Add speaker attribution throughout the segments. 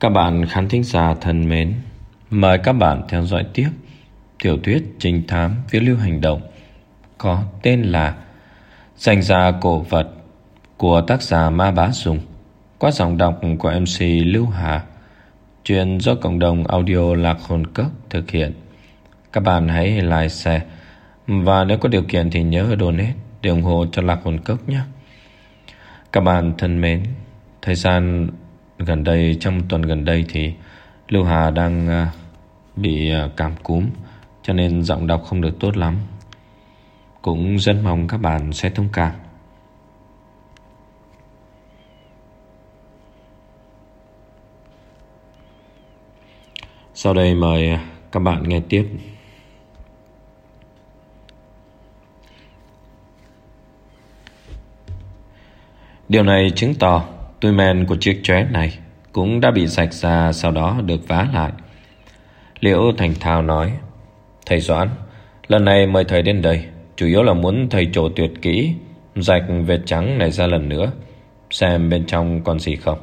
Speaker 1: Các bạn khán thính giả thân mến, mời các bạn theo dõi tiếp tiểu thuyết trinh thám phiêu lưu hành động có tên là dành ra cổ vật của tác giả Ma Bá Sùng qua giọng đọc của MC Lưu Hà truyền do cộng đồng audio Lạc Hồn Cốc thực hiện. Các bạn hãy like, share và nếu có điều kiện thì nhớ donate để ủng hộ cho Lạc Hồn Cốc nhé. Các bạn thân mến, thời gian gần đây, trong tuần gần đây thì Lưu Hà đang à, bị à, cảm cúm, cho nên giọng đọc không được tốt lắm. Cũng rất mong các bạn sẽ thông cảm. Sau đây mời các bạn nghe tiếp. Điều này chứng tỏ tuy men của chiếc chóe này Cũng đã bị sạch ra Sau đó được vá lại. Liễu Thành Thao nói, Thầy Doãn, Lần này mời thầy đến đây, Chủ yếu là muốn thầy trổ tuyệt kỹ, Rạch vệt trắng này ra lần nữa, Xem bên trong còn gì không.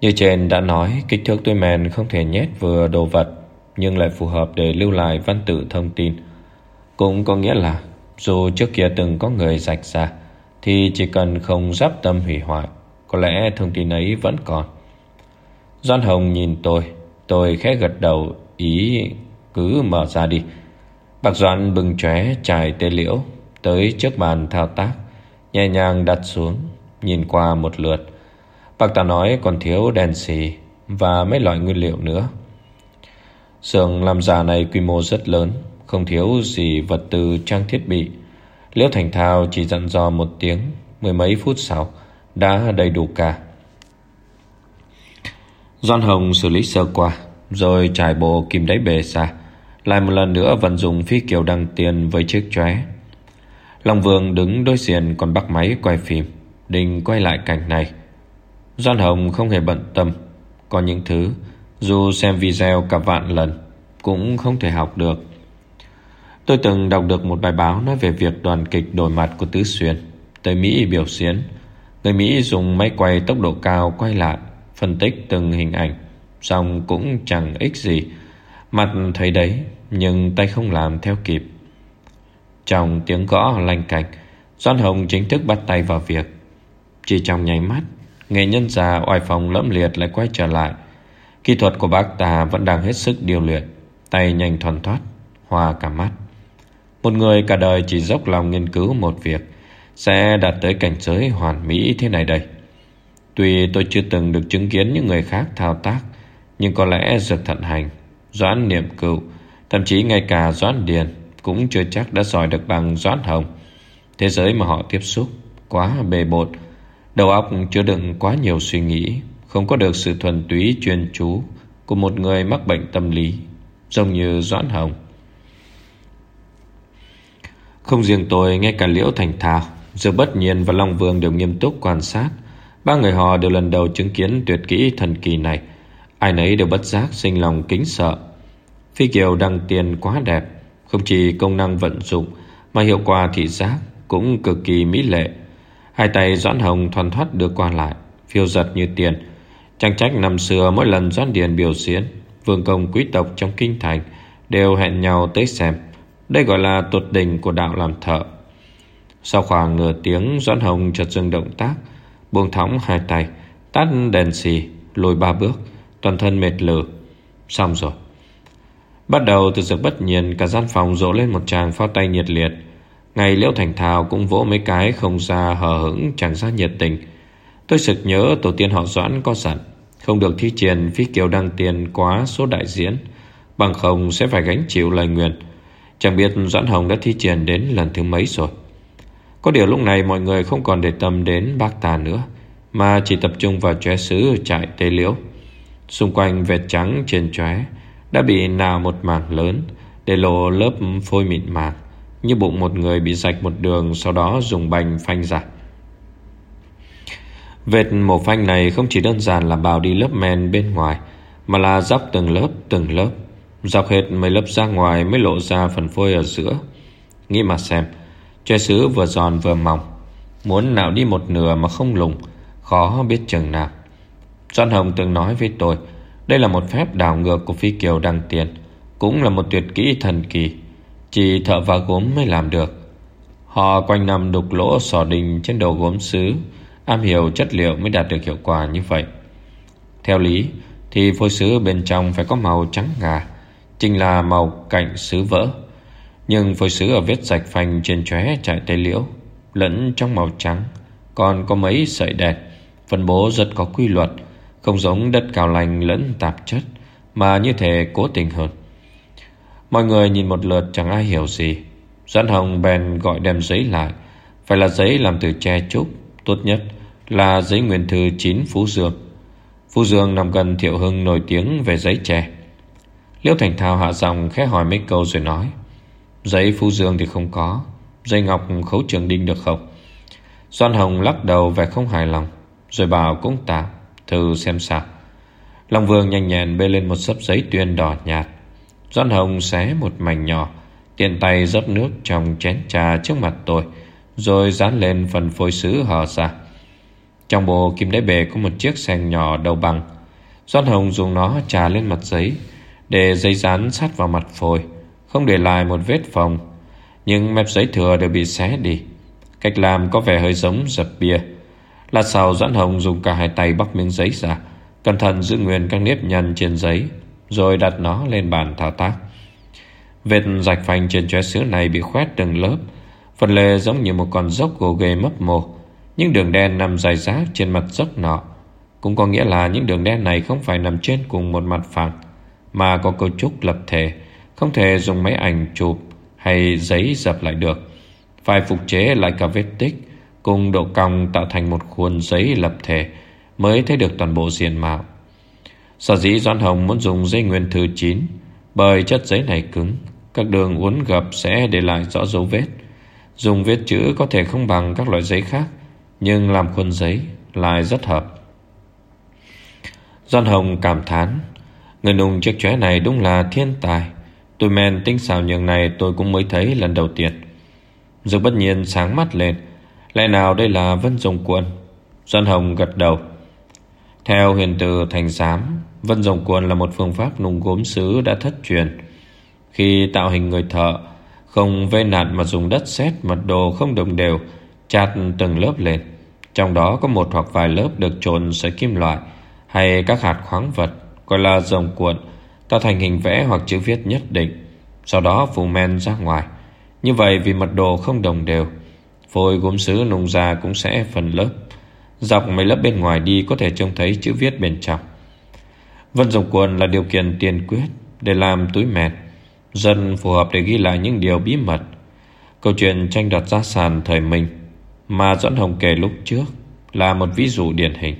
Speaker 1: Như trên đã nói, Kích thước tuy men không thể nhét vừa đồ vật, Nhưng lại phù hợp để lưu lại văn tự thông tin. Cũng có nghĩa là, Dù trước kia từng có người rạch ra, Thì chỉ cần không giáp tâm hủy hoại có lẽ thông tin ấy vẫn còn. Doan Hồng nhìn tôi. Tôi khẽ gật đầu, Ý cứ mở ra đi. Bạc Doan bừng chóe trải tê liễu, Tới trước bàn thao tác, Nhẹ nhàng đặt xuống, Nhìn qua một lượt. Bạc ta nói còn thiếu đèn xì Và mấy loại nguyên liệu nữa. Sưởng làm giả này quy mô rất lớn, Không thiếu gì vật tư trang thiết bị. Liễu Thành Thao chỉ dặn dò một tiếng, Mười mấy phút sau đã đầy đủ cả. Doan Hồng xử lý sơ qua, rồi trải bộ kim đáy bề xa, lại một lần nữa vận dụng phi kiều đăng tiền với chiếc chóe. Long Vương đứng đối diện còn bắt máy quay phim, định quay lại cảnh này. Doan Hồng không hề bận tâm, có những thứ dù xem video cả vạn lần cũng không thể học được. Tôi từng đọc được một bài báo nói về việc đoàn kịch đổi mặt của Tứ Xuyên tới Mỹ biểu diễn Người Mỹ dùng máy quay tốc độ cao quay lại, Phân tích từng hình ảnh, Xong cũng chẳng ích gì. Mặt thấy đấy, Nhưng tay không làm theo kịp. Trong tiếng gõ lanh cạch Doan Hồng chính thức bắt tay vào việc. Chỉ trong nháy mắt, Nghệ nhân già oai phòng lẫm liệt lại quay trở lại. Kỹ thuật của bác ta vẫn đang hết sức điều luyện, Tay nhanh thoăn thoát Hoa cả mắt. Một người cả đời chỉ dốc lòng nghiên cứu một việc sẽ đạt tới cảnh giới hoàn mỹ thế này đây. Tuy tôi chưa từng được chứng kiến những người khác thao tác, nhưng có lẽ Dược Thận Hành, Doãn Niệm Cựu, thậm chí ngay cả Doãn Điền cũng chưa chắc đã giỏi được bằng Doãn Hồng. Thế giới mà họ tiếp xúc quá bề bột, đầu óc chứa đựng quá nhiều suy nghĩ, không có được sự thuần túy chuyên chú của một người mắc bệnh tâm lý, giống như Doãn Hồng. Không riêng tôi, ngay cả Liễu Thành Thao Dương bất nhiên và Long Vương đều nghiêm túc quan sát. Ba người họ đều lần đầu chứng kiến tuyệt kỹ thần kỳ này. Ai nấy đều bất giác sinh lòng kính sợ. Phi kiều đăng tiền quá đẹp, Không chỉ công năng vận dụng, Mà hiệu quả thị giác cũng cực kỳ mỹ lệ. Hai tay Doãn Hồng thoăn thoắt đưa qua lại, Phiêu giật như tiền. Chẳng trách năm xưa mỗi lần Doãn Điền biểu diễn, Vương công quý tộc trong kinh thành Đều hẹn nhau tới xem. Đây gọi là tột đỉnh của đạo làm thợ sau khoảng nửa tiếng, Doãn Hồng chợt dừng động tác, Buông thõng hai tay, Tắt đèn xì, Lùi ba bước, Toàn thân mệt lử. Xong rồi. Bắt đầu từ giờ bất nhiên, Cả gian phòng rộ lên một tràng phao tay nhiệt liệt. Ngày Liễu Thành Thảo cũng vỗ mấy cái Không ra hờ hững chẳng ra nhiệt tình. Tôi sực nhớ tổ tiên họ Doãn có sẵn Không được thi triển phi kiều đăng tiền quá số đại diễn, Bằng không sẽ phải gánh chịu lời nguyện. Chẳng biết Doãn Hồng đã thi triển đến lần thứ mấy rồi có điều lúc này mọi người không còn để tâm đến bác ta nữa, Mà chỉ tập trung vào chóe sứ trại tê liễu. Xung quanh vệt trắng trên chóe Đã bị nào một mảng lớn Để lộ lớp phôi mịn màng, Như bụng một người bị rạch một đường Sau đó dùng bành phanh ra. Vệt mổ phanh này không chỉ đơn giản là bào đi lớp men bên ngoài, Mà là dọc từng lớp từng lớp, Dọc hết mấy lớp ra ngoài mới lộ ra phần phôi ở giữa. Nghĩ mà xem Chè sứ vừa giòn vừa mỏng, Muốn nào đi một nửa mà không lùng, Khó biết chừng nào. Doan Hồng từng nói với tôi, Đây là một phép đảo ngược của phi kiều đăng tiền, Cũng là một tuyệt kỹ thần kỳ, Chỉ thợ và gốm mới làm được. Họ quanh năm đục lỗ sò đình trên đầu gốm sứ Am hiểu chất liệu mới đạt được hiệu quả như vậy. Theo lý, Thì phôi sứ bên trong phải có màu trắng ngà, Chính là màu cạnh sứ vỡ. Nhưng phôi sứ ở vết sạch phanh trên chóe chạy tây liễu, Lẫn trong màu trắng. Còn có mấy sợi đẹp Phân bố rất có quy luật, Không giống đất cao lành lẫn tạp chất, Mà như thể cố tình hơn. Mọi người nhìn một lượt chẳng ai hiểu gì. Doãn Hồng bèn gọi đem giấy lại. Phải là giấy làm từ tre trúc, Tốt nhất là giấy nguyên thư chín Phú Dương. Phú Dương nằm gần Thiệu Hưng nổi tiếng về giấy tre. Liễu Thành Thao hạ giọng khẽ hỏi mấy câu rồi nói Giấy phu Dương thì không có Dây ngọc khấu trường đinh được không? Doan Hồng lắc đầu vẻ không hài lòng, Rồi bảo cũng tạm, Thử xem sao. Long Vương nhanh nhẹn bê lên một sấp giấy tuyên đỏ nhạt. Doan Hồng xé một mảnh nhỏ, Tiện tay rót nước trong chén trà trước mặt tôi, Rồi dán lên phần phôi sứ hở ra. Trong bộ kim đáy bể có một chiếc sen nhỏ đầu bằng. Doan Hồng dùng nó trà lên mặt giấy, Để giấy dán sát vào mặt phôi. Không để lại một vết phòng Nhưng mép giấy thừa đều bị xé đi. Cách làm có vẻ hơi giống dập bia. Lát sau Doãn Hồng dùng cả hai tay bóc miếng giấy ra Cẩn thận giữ nguyên các nếp nhăn trên giấy Rồi đặt nó lên bàn thao tác. Vệt rạch phanh trên chóe sứ này bị khoét từng lớp Phần lề giống như một con dốc gồ ghề mấp mồ, Những đường đen nằm dài rác trên mặt dốc nọ Cũng có nghĩa là những đường đen này không phải nằm trên cùng một mặt phẳng Mà có cấu trúc lập thể. Không thể dùng máy ảnh chụp hay giấy dập lại được. Phải phục chế lại cả vết tích Cùng độ cong tạo thành một khuôn giấy lập thể Mới thấy được toàn bộ diện mạo. Sở dĩ Doan Hồng muốn dùng dây nguyên thứ 9 Bởi chất giấy này cứng, Các đường uốn gập sẽ để lại rõ dấu vết. Dùng viết chữ có thể không bằng các loại giấy khác, Nhưng làm khuôn giấy lại rất hợp. Doan Hồng cảm thán, Người nùng chiếc chóe này đúng là thiên tài Tôi men tinh xảo nhường này tôi cũng mới thấy lần đầu tiên. Dược bất nhiên sáng mắt lên. Lẽ nào đây là Vân Dòng Quân Doan Hồng gật đầu. Theo huyền từ thành giám Vân Dòng Quân là một phương pháp nung gốm sứ đã thất truyền. Khi tạo hình người thợ, Không vê nạt mà dùng đất sét, mật đồ không đồng đều, chặt từng lớp lên. Trong đó có một hoặc vài lớp được trộn sợi kim loại Hay các hạt khoáng vật, Gọi là dòng cuộn Tạo thành hình vẽ hoặc chữ viết nhất định, Sau đó phủ men ra ngoài. Như vậy vì mật độ không đồng đều, Phôi gốm sứ nung ra cũng sẽ phần lớp. Dọc mấy lớp bên ngoài đi Có thể trông thấy chữ viết bên trong. Vân dòng quần là điều kiện tiên quyết Để làm túi mẹt. Dân phù hợp để ghi lại những điều bí mật. Câu chuyện tranh đoạt gia sản thời mình, Mà Doãn Hồng kể lúc trước Là một ví dụ điển hình.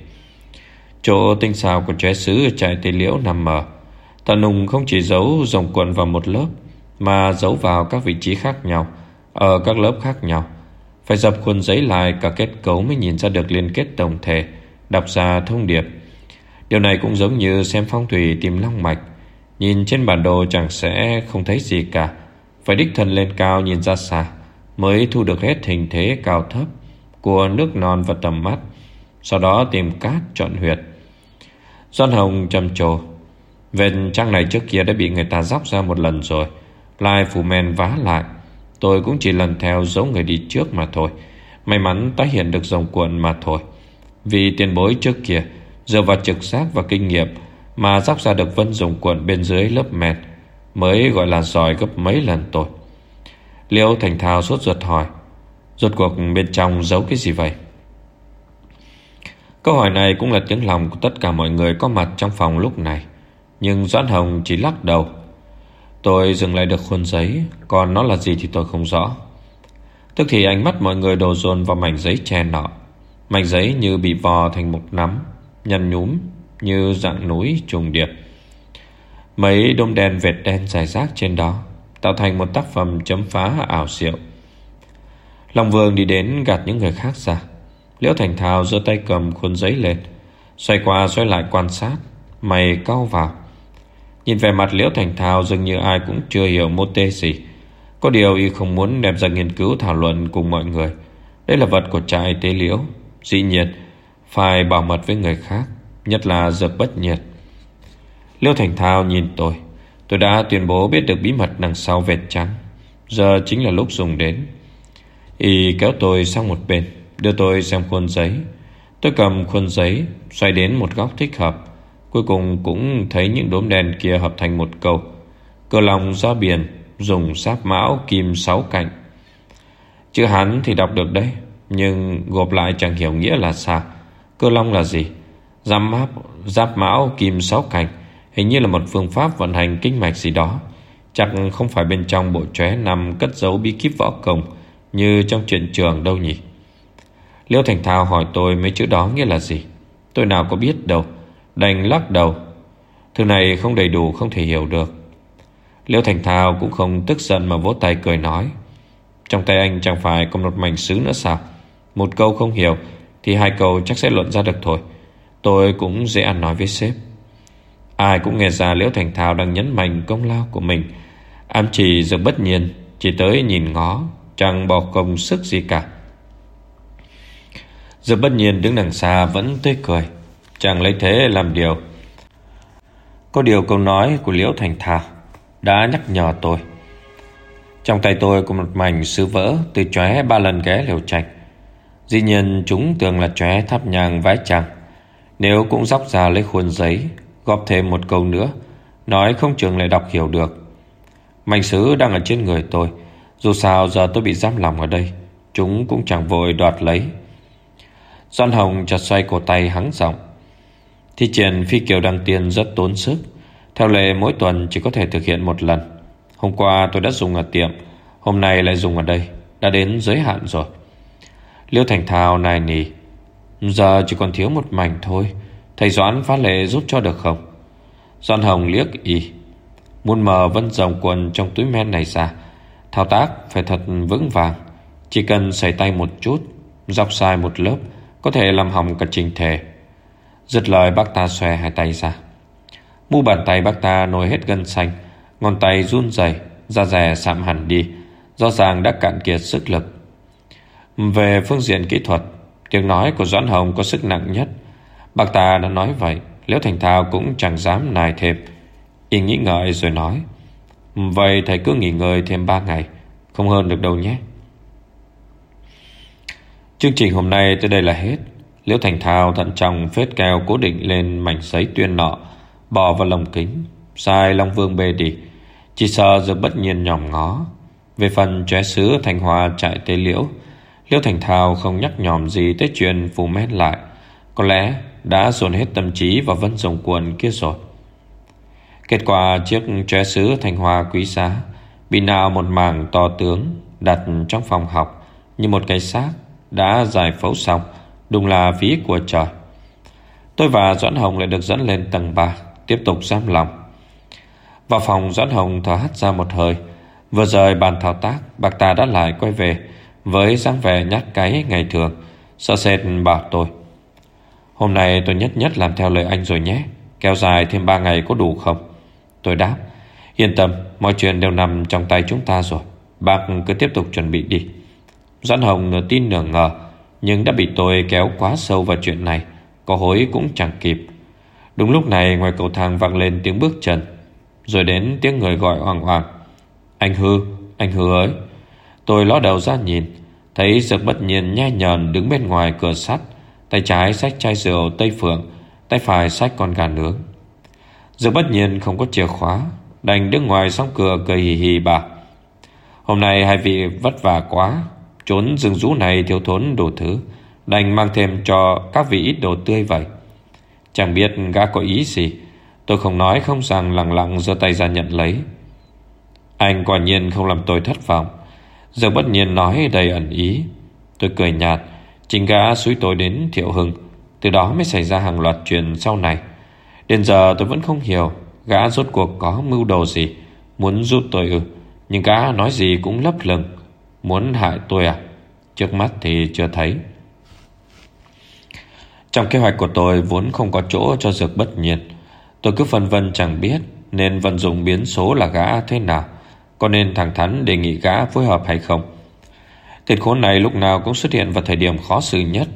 Speaker 1: Chỗ tinh xào của trái sứ trại tây liễu nằm ở Tà nùng không chỉ giấu dòng quần vào một lớp Mà giấu vào các vị trí khác nhau Ở các lớp khác nhau phải dập khuôn giấy lại cả kết cấu mới nhìn ra được liên kết tổng thể, đọc ra thông điệp. Điều này cũng giống như xem phong thủy tìm long mạch. Nhìn trên bản đồ chẳng sẽ không thấy gì cả. Phải đích thân lên cao nhìn ra xa mới thu được hết hình thế cao thấp của nước non và tầm mắt. Sau đó tìm cát chọn huyệt. Doan Hồng trầm trồ. Vền trang này trước kia đã bị người ta dóc ra một lần rồi. lai phủ men vá lại. Tôi cũng chỉ lần theo dấu người đi trước mà thôi. May mắn tái hiện được dòng cuộn mà thôi. Vì tiền bối trước kia Dựa vào trực giác và kinh nghiệm Mà dóc ra được vân dòng cuộn bên dưới lớp men, Mới gọi là giỏi gấp mấy lần tôi. Liêu Thành Thao sốt ruột hỏi Rốt cuộc bên trong giấu cái gì vậy? Câu hỏi này cũng là tiếng lòng của tất cả mọi người có mặt trong phòng lúc này. Nhưng Doãn Hồng chỉ lắc đầu. Tôi dừng lại được khuôn giấy, Còn nó là gì thì tôi không rõ. Tức thì ánh mắt mọi người đổ dồn vào mảnh giấy che nọ. Mảnh giấy như bị vò thành một nắm, Nhăn nhúm Như dạng núi trùng điệp. Mấy đom đen vệt đen dài rác trên đó, Tạo thành một tác phẩm chấm phá ảo diệu. Long Vương đi đến gạt những người khác ra. Liễu Thành Thao giơ tay cầm khuôn giấy lên, Xoay qua xoay lại quan sát, Mày cau vào. Nhìn về mặt Liễu Thành Thao dường như ai cũng chưa hiểu mô tê gì. Có điều y không muốn đem ra nghiên cứu thảo luận cùng mọi người. Đây là vật của trại tế liễu. Dĩ nhiên, phải bảo mật với người khác. Nhất là dược bất nhiệt liễu Thành Thao nhìn tôi Tôi đã tuyên bố biết được bí mật đằng sau vệt trắng Giờ chính là lúc dùng đến Y kéo tôi sang một bên Đưa tôi xem khuôn giấy Tôi cầm khuôn giấy Xoay đến một góc thích hợp Cuối cùng cũng thấy những đốm đèn kia hợp thành một câu Cơ lòng ra biển Dùng sáp mão kim sáu cạnh. Chữ hắn thì đọc được đấy Nhưng gộp lại chẳng hiểu nghĩa là sao Cơ long là gì? Giáp máp, giáp mão kim sáu cạnh Hình như là một phương pháp vận hành kinh mạch gì đó. Chắc không phải bên trong bộ chóe nằm cất giấu bí kíp võ công Như trong chuyện trường đâu nhỉ? Liêu Thành Thao hỏi tôi mấy chữ đó nghĩa là gì? Tôi nào có biết đâu. Đành lắc đầu. Thứ này không đầy đủ, không thể hiểu được. Liễu Thành Thao cũng không tức giận mà vỗ tay cười nói. Trong tay anh chẳng phải có một mảnh sứ nữa sao? Một câu không hiểu Thì hai câu chắc sẽ luận ra được thôi. Tôi cũng dễ ăn nói với sếp. Ai cũng nghe ra Liễu Thành Thao đang nhấn mạnh công lao của mình. Ám chỉ giờ bất nhiên, Chỉ tới nhìn ngó, Chẳng bỏ công sức gì cả. Giờ bất nhiên đứng đằng xa vẫn tươi cười. Chàng lấy thế làm điều. Có điều câu nói của Liễu Thành thảo Đã nhắc nhở tôi. Trong tay tôi có một mảnh sứ vỡ Từ chóe ba lần ghé liều trạch Dĩ nhiên chúng tưởng là chóe thắp nhang vái chàng. Nếu cũng dóc ra lấy khuôn giấy, Góp thêm một câu nữa, Nói không chừng lại đọc hiểu được. Mảnh sứ đang ở trên người tôi. Dù sao giờ tôi bị giam lòng ở đây, Chúng cũng chẳng vội đoạt lấy. Doan Hồng chặt xoay cổ tay hắng giọng. Thi triển phi kiều đăng tiên rất tốn sức. Theo lệ, mỗi tuần chỉ có thể thực hiện một lần. Hôm qua tôi đã dùng ở tiệm, Hôm nay lại dùng ở đây. Đã đến giới hạn rồi. Liêu Thành Thao nài nỉ. Giờ chỉ còn thiếu một mảnh thôi. Thầy Doãn phá lệ giúp cho được không? Doan Hồng liếc y Muốn mờ vân dòng quần trong túi men này ra. Thao tác phải thật vững vàng. Chỉ cần xảy tay một chút, Dọc sai một lớp, Có thể làm hỏng cả trình thể. Dứt lời bác ta xòe hai tay ra. Mu bàn tay bác ta nổi hết gân xanh, Ngón tay run rẩy, Da rè sạm hẳn đi, Rõ ràng đã cạn kiệt sức lực. Về phương diện kỹ thuật, Tiếng nói của Doãn Hồng có sức nặng nhất. Bác ta đã nói vậy, Liễu Thành Thao cũng chẳng dám nài thêm. Y nghĩ ngợi rồi nói, Vậy thầy cứ nghỉ ngơi thêm 3 ngày, Không hơn được đâu nhé. Chương trình hôm nay tới đây là hết. Liễu Thành Thao thận trọng phết keo cố định lên mảnh giấy tuyên nọ Bỏ vào lồng kính Sai Long Vương bê đi. Chỉ sợ giờ bất nhiên nhòm ngó. Về phần chóe sứ Thành Hoa chạy tới Liễu. Liễu Thành Thao không nhắc nhòm gì tới chuyện phù mét lại. Có lẽ đã dồn hết tâm trí vào vân rồng quần kia rồi. Kết quả chiếc chóe sứ Thành Hoa quý giá bị nào một mảng to tướng đặt trong phòng học như một cái xác đã giải phẫu xong, đúng là ví của trời. Tôi và Doãn Hồng lại được dẫn lên tầng 3, tiếp tục giam lòng. Vào phòng Doãn Hồng thở hắt ra một hơi, vừa rời bàn thao tác, bạc ta đã lại quay về với dáng vẻ nhát cái ngày thường, sợ sệt bảo tôi. Hôm nay tôi nhất nhất làm theo lời anh rồi nhé Kéo dài thêm 3 ngày có đủ không Tôi đáp Yên tâm mọi chuyện đều nằm trong tay chúng ta rồi Bác cứ tiếp tục chuẩn bị đi Doãn Hồng nửa tin nửa ngờ nhưng đã bị tôi kéo quá sâu vào chuyện này Có hối cũng chẳng kịp. Đúng lúc này ngoài cầu thang vang lên tiếng bước chân Rồi đến tiếng người gọi hoàng hoàng Anh Hư, anh Hư ơi. Tôi ló đầu ra nhìn Thấy giật bất nhiên nhai nhờn đứng bên ngoài cửa sắt Tay trái xách chai rượu Tây Phượng Tay phải xách con gà nướng. Giờ bất nhiên không có chìa khóa Đành đứng ngoài sóng cửa cười hì hì bà. Hôm nay hai vị vất vả quá Trốn rừng rú này thiếu thốn đồ thứ, Đành mang thêm cho các vị ít đồ tươi vậy. Chẳng biết gã có ý gì, Tôi không nói không rằng lặng lặng giơ tay ra nhận lấy. Anh quả nhiên không làm tôi thất vọng, Giờ bất nhiên nói đầy ẩn ý. Tôi cười nhạt, Chính gã suối tôi đến Thiệu Hưng, Từ đó mới xảy ra hàng loạt chuyện sau này. Đến giờ tôi vẫn không hiểu Gã rốt cuộc có mưu đồ gì, Muốn giúp tôi ư, Nhưng gã nói gì cũng lấp lửng. Muốn hại tôi à? Trước mắt thì chưa thấy. Trong kế hoạch của tôi Vốn không có chỗ cho dược bất nhiên Tôi cứ phân vân chẳng biết Nên vận dụng biến số là gã thế nào, Có nên thẳng thắn đề nghị gã phối hợp hay không. Tên khốn này lúc nào cũng xuất hiện vào thời điểm khó xử nhất.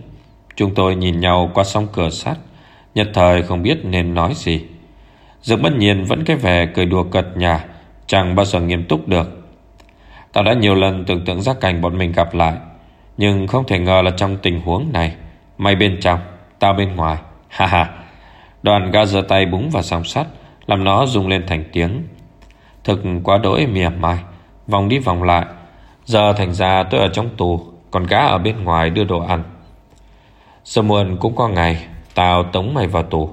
Speaker 1: Chúng tôi nhìn nhau qua song cửa sắt, Nhất thời không biết nên nói gì. Dược bất nhiên vẫn cái vẻ cười đùa cật nhà Chẳng bao giờ nghiêm túc được. Tao đã nhiều lần tưởng tượng ra cảnh bọn mình gặp lại, Nhưng không thể ngờ là trong tình huống này, Mày bên trong Tao bên ngoài. Ha ha. Đoàn ga giơ tay búng vào song sắt, Làm nó rung lên thành tiếng. Thực quá đỗi mỉa mai, Vòng đi vòng lại. Giờ thành ra tôi ở trong tù, Còn gã ở bên ngoài đưa đồ ăn. Sơ muộn cũng có ngày, Tao tống mày vào tù.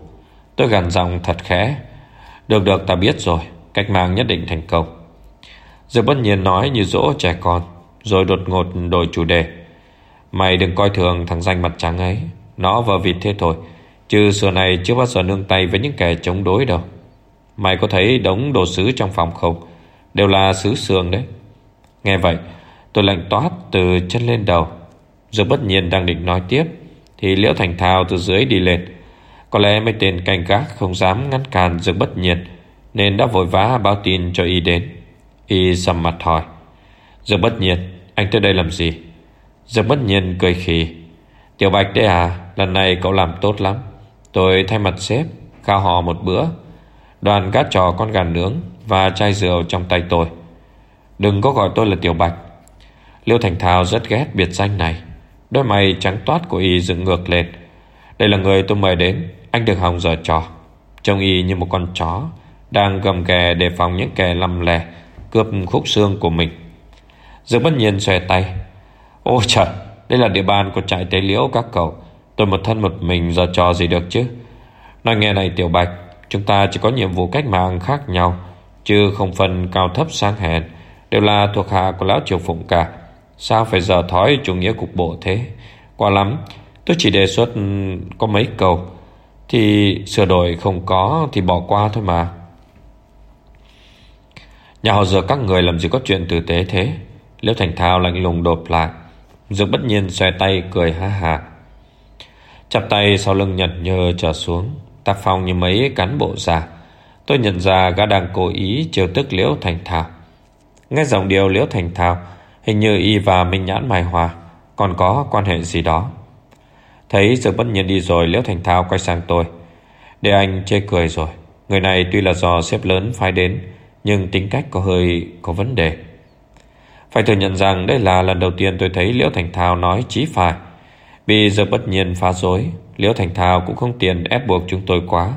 Speaker 1: Tôi gằn giọng thật khẽ. Được được ta biết rồi, Cách mạng nhất định thành công. Rồi bất nhiên nói như dỗ trẻ con, Rồi đột ngột đổi chủ đề. Mày đừng coi thường thằng danh mặt trắng ấy, Nó vờ vịt thế thôi, Chứ xưa này chưa bao giờ nương tay với những kẻ chống đối đâu. Mày có thấy đống đồ sứ trong phòng không? Đều là sứ sườn đấy. Nghe vậy, Tôi lạnh toát từ chân lên đầu. Rồi bất nhiên đang định nói tiếp, Thì Liễu Thành Thao từ dưới đi lên. Có lẽ mấy tên canh gác không dám ngăn cản Dương bất nhiên, Nên đã vội vã báo tin cho y đến. Y sầm mặt hỏi. Giờ bất nhiên, Anh tới đây làm gì? Giờ bất nhiên cười khì. Tiểu Bạch đấy à Lần này cậu làm tốt lắm. Tôi thay mặt sếp Khao họ một bữa. Đoàn gác trò con gà nướng Và chai rượu trong tay tôi. Đừng có gọi tôi là Tiểu Bạch. Liêu Thành Thao rất ghét biệt danh này. Đôi mày trắng toát của y dựng ngược lên. Đây là người tôi mời đến, Anh đừng hòng giờ trò. Trông y như một con chó, Đang gầm kè đề phòng những kẻ lầm lè Cướp khúc xương của mình. Dương bất nhiên xòe tay. Ôi trời, Đây là địa bàn của trại tế liễu các cậu. Tôi một thân một mình giờ trò gì được chứ? Nói nghe này Tiểu Bạch, Chúng ta chỉ có nhiệm vụ cách mạng khác nhau, Chứ không phân cao thấp sang hèn, Đều là thuộc hạ của Lão Triều Phụng cả. Sao phải giờ thói chủ nghĩa cục bộ thế? Quá lắm, Tôi chỉ đề xuất có mấy câu. Thì sửa đổi không có Thì bỏ qua thôi mà. Nhà họ giờ các người làm gì có chuyện tử tế thế? Liễu Thành Thao lạnh lùng đột lại. Dương bất nhiên xoay tay cười ha hà Chắp tay sau lưng nhật nhơ trở xuống. Tạp phong như mấy cán bộ già. Tôi nhận ra gã đang cố ý Chiều tức Liễu Thành Thao. Nghe dòng điều Liễu Thành Thao, Hình như y và Minh Nhãn Mai Hòa. Còn có quan hệ gì đó? Thấy Dược bất nhiên đi rồi, Liễu Thành Thao quay sang tôi. Để anh chê cười rồi. Người này tuy là do xếp lớn phái đến nhưng tính cách có hơi có vấn đề. Phải thừa nhận rằng Đây là lần đầu tiên tôi thấy Liễu Thành Thao nói chí phải. Vì giờ bất nhiên phá rối, Liễu Thành Thao cũng không tiền ép buộc chúng tôi quá.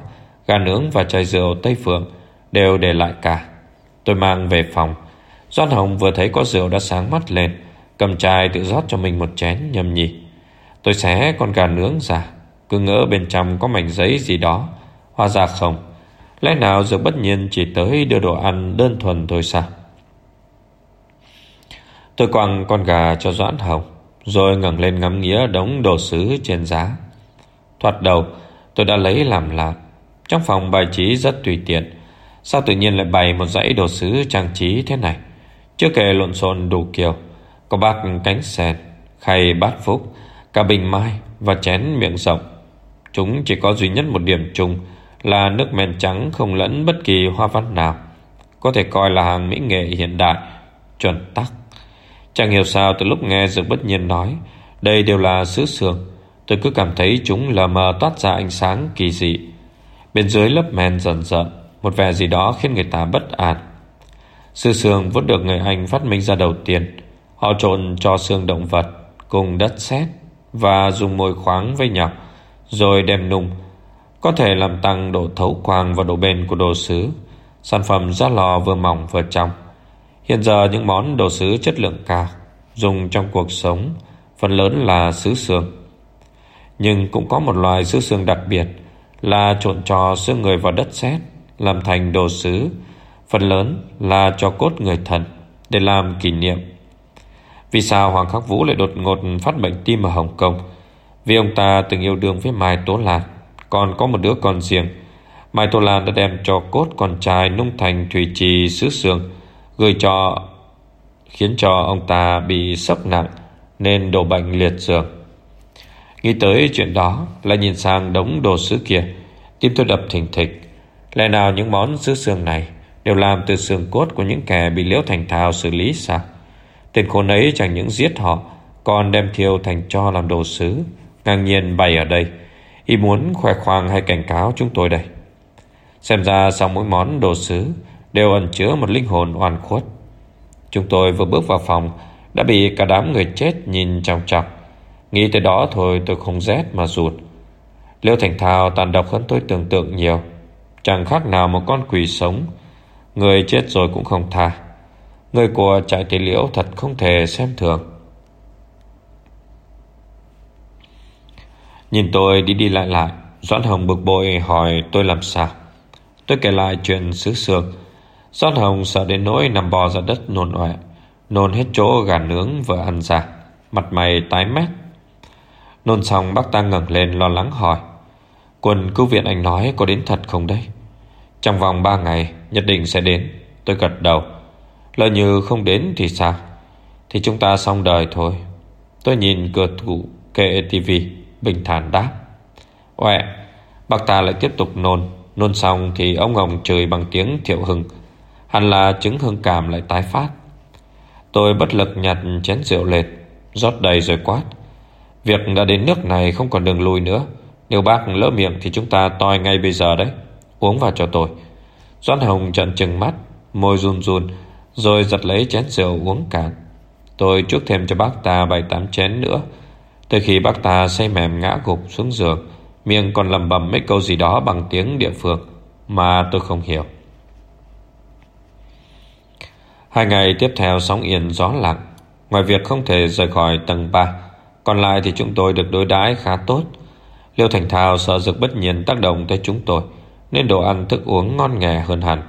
Speaker 1: Gà nướng và chai rượu Tây Phượng Đều để lại cả. Tôi mang về phòng. Doan Hồng vừa thấy có rượu đã sáng mắt lên, Cầm chai tự rót cho mình một chén nhầm nhị. Tôi xé con gà nướng ra, Cứ ngỡ bên trong có mảnh giấy gì đó, Hóa ra không. Lẽ nào giờ bất nhiên chỉ tới đưa đồ ăn đơn thuần thôi sao? Tôi quăng con gà cho Doãn Hồng, Rồi ngẩng lên ngắm nghĩa đống đồ sứ trên giá. Thoạt đầu, tôi đã lấy làm lạ. Trong phòng bài trí rất tùy tiện. Sao tự nhiên lại bày một dãy đồ sứ trang trí thế này? Chưa kể lộn xộn đủ kiểu. Có bát cánh sen Khay bát phúc, Cả bình mai Và chén miệng rộng. Chúng chỉ có duy nhất một điểm chung. Là nước men trắng không lẫn bất kỳ hoa văn nào, Có thể coi là hàng mỹ nghệ hiện đại, Chuẩn tắc. Chẳng hiểu sao từ lúc nghe Dược bất nhiên nói, Đây đều là sứ sườn Tôi cứ cảm thấy chúng lờ mờ toát ra ánh sáng kỳ dị. Bên dưới lớp men dần dần Một vẻ gì đó khiến người ta bất an. Sứ sườn vốn được người Anh phát minh ra đầu tiên, Họ trộn cho xương động vật Cùng đất sét Và dùng mồi khoáng với nhau, Rồi đem nung có thể làm tăng độ thấu quang và độ bền của đồ sứ. Sản phẩm ra lò vừa mỏng vừa trong. Hiện giờ những món đồ sứ chất lượng cao, Dùng trong cuộc sống, Phần lớn là sứ xương. Nhưng cũng có một loài sứ xương đặc biệt Là trộn cho xương người vào đất sét, Làm thành đồ sứ, Phần lớn là cho cốt người thần Để làm kỷ niệm. Vì sao Hoàng Khắc Vũ lại đột ngột phát bệnh tim ở Hồng Kông? Vì ông ta từng yêu đương với Mai Tố Lạc còn có một đứa con riêng. Mai Tô Lan đã đem cho cốt con trai nung thành thủy trì xứ sương, Gửi cho, Khiến cho ông ta bị sốc nặng, Nên đổ bệnh liệt giường. Nghĩ tới chuyện đó, Lại nhìn sang đống đồ sứ kia, Tim tôi đập thình thịch. Lẽ nào những món sứ xương này Đều làm từ xương cốt của những kẻ bị liễu thành thao xử lý sao? Tên khốn ấy chẳng những giết họ, Còn đem thiêu thành cho làm đồ sứ, Ngang nhiên bày ở đây. Y muốn khoe khoang hay cảnh cáo chúng tôi đây? Xem ra sau mỗi món đồ sứ Đều ẩn chứa một linh hồn oan khuất. Chúng tôi vừa bước vào phòng, Đã bị cả đám người chết nhìn trong chọc Nghĩ tới đó thôi tôi không rét mà rụt. Liêu Thành Thao tàn độc hơn tôi tưởng tượng nhiều. Chẳng khác nào một con quỷ sống. Người chết rồi cũng không tha. Người của trại tỷ liễu thật không thể xem thường. Nhìn tôi đi đi lại lại, Doãn Hồng bực bội hỏi tôi làm sao. Tôi kể lại chuyện xứ sương Doãn Hồng sợ đến nỗi nằm bò ra đất nôn ọe, Nôn hết chỗ gà nướng vừa ăn ra, Mặt mày tái mét. Nôn xong bác ta ngẩng lên lo lắng hỏi Quân cứu viện anh nói có đến thật không đấy? Trong vòng 3 ngày Nhất định sẽ đến. Tôi gật đầu, Lỡ như không đến thì sao? Thì chúng ta xong đời thôi. Tôi nhìn cửa thủ kệ tivi Bình thản đáp. Uẹ Bác ta lại tiếp tục nôn. Nôn xong thì ông ông chửi bằng tiếng thiệu hừng. Hẳn là chứng hưng cảm lại tái phát. Tôi bất lực nhặt chén rượu lệt, rót đầy rồi quát. Việc đã đến nước này không còn đường lui nữa. Nếu bác lỡ miệng thì chúng ta toi ngay bây giờ đấy. Uống vào cho tôi. Doãn Hồng trận trừng mắt, Môi run run, Rồi giật lấy chén rượu uống cạn. Tôi trước thêm cho bác ta bảy tám chén nữa. Tới khi bác ta say mềm ngã gục xuống giường, Miệng còn lầm bầm mấy câu gì đó bằng tiếng địa phương Mà tôi không hiểu. Hai ngày tiếp theo sóng yên gió lặng, Ngoài việc không thể rời khỏi tầng 3 Còn lại thì chúng tôi được đối đãi khá tốt. Liêu Thành Thao sợ dược bất nhiên tác động tới chúng tôi, Nên đồ ăn thức uống ngon nghè hơn hẳn.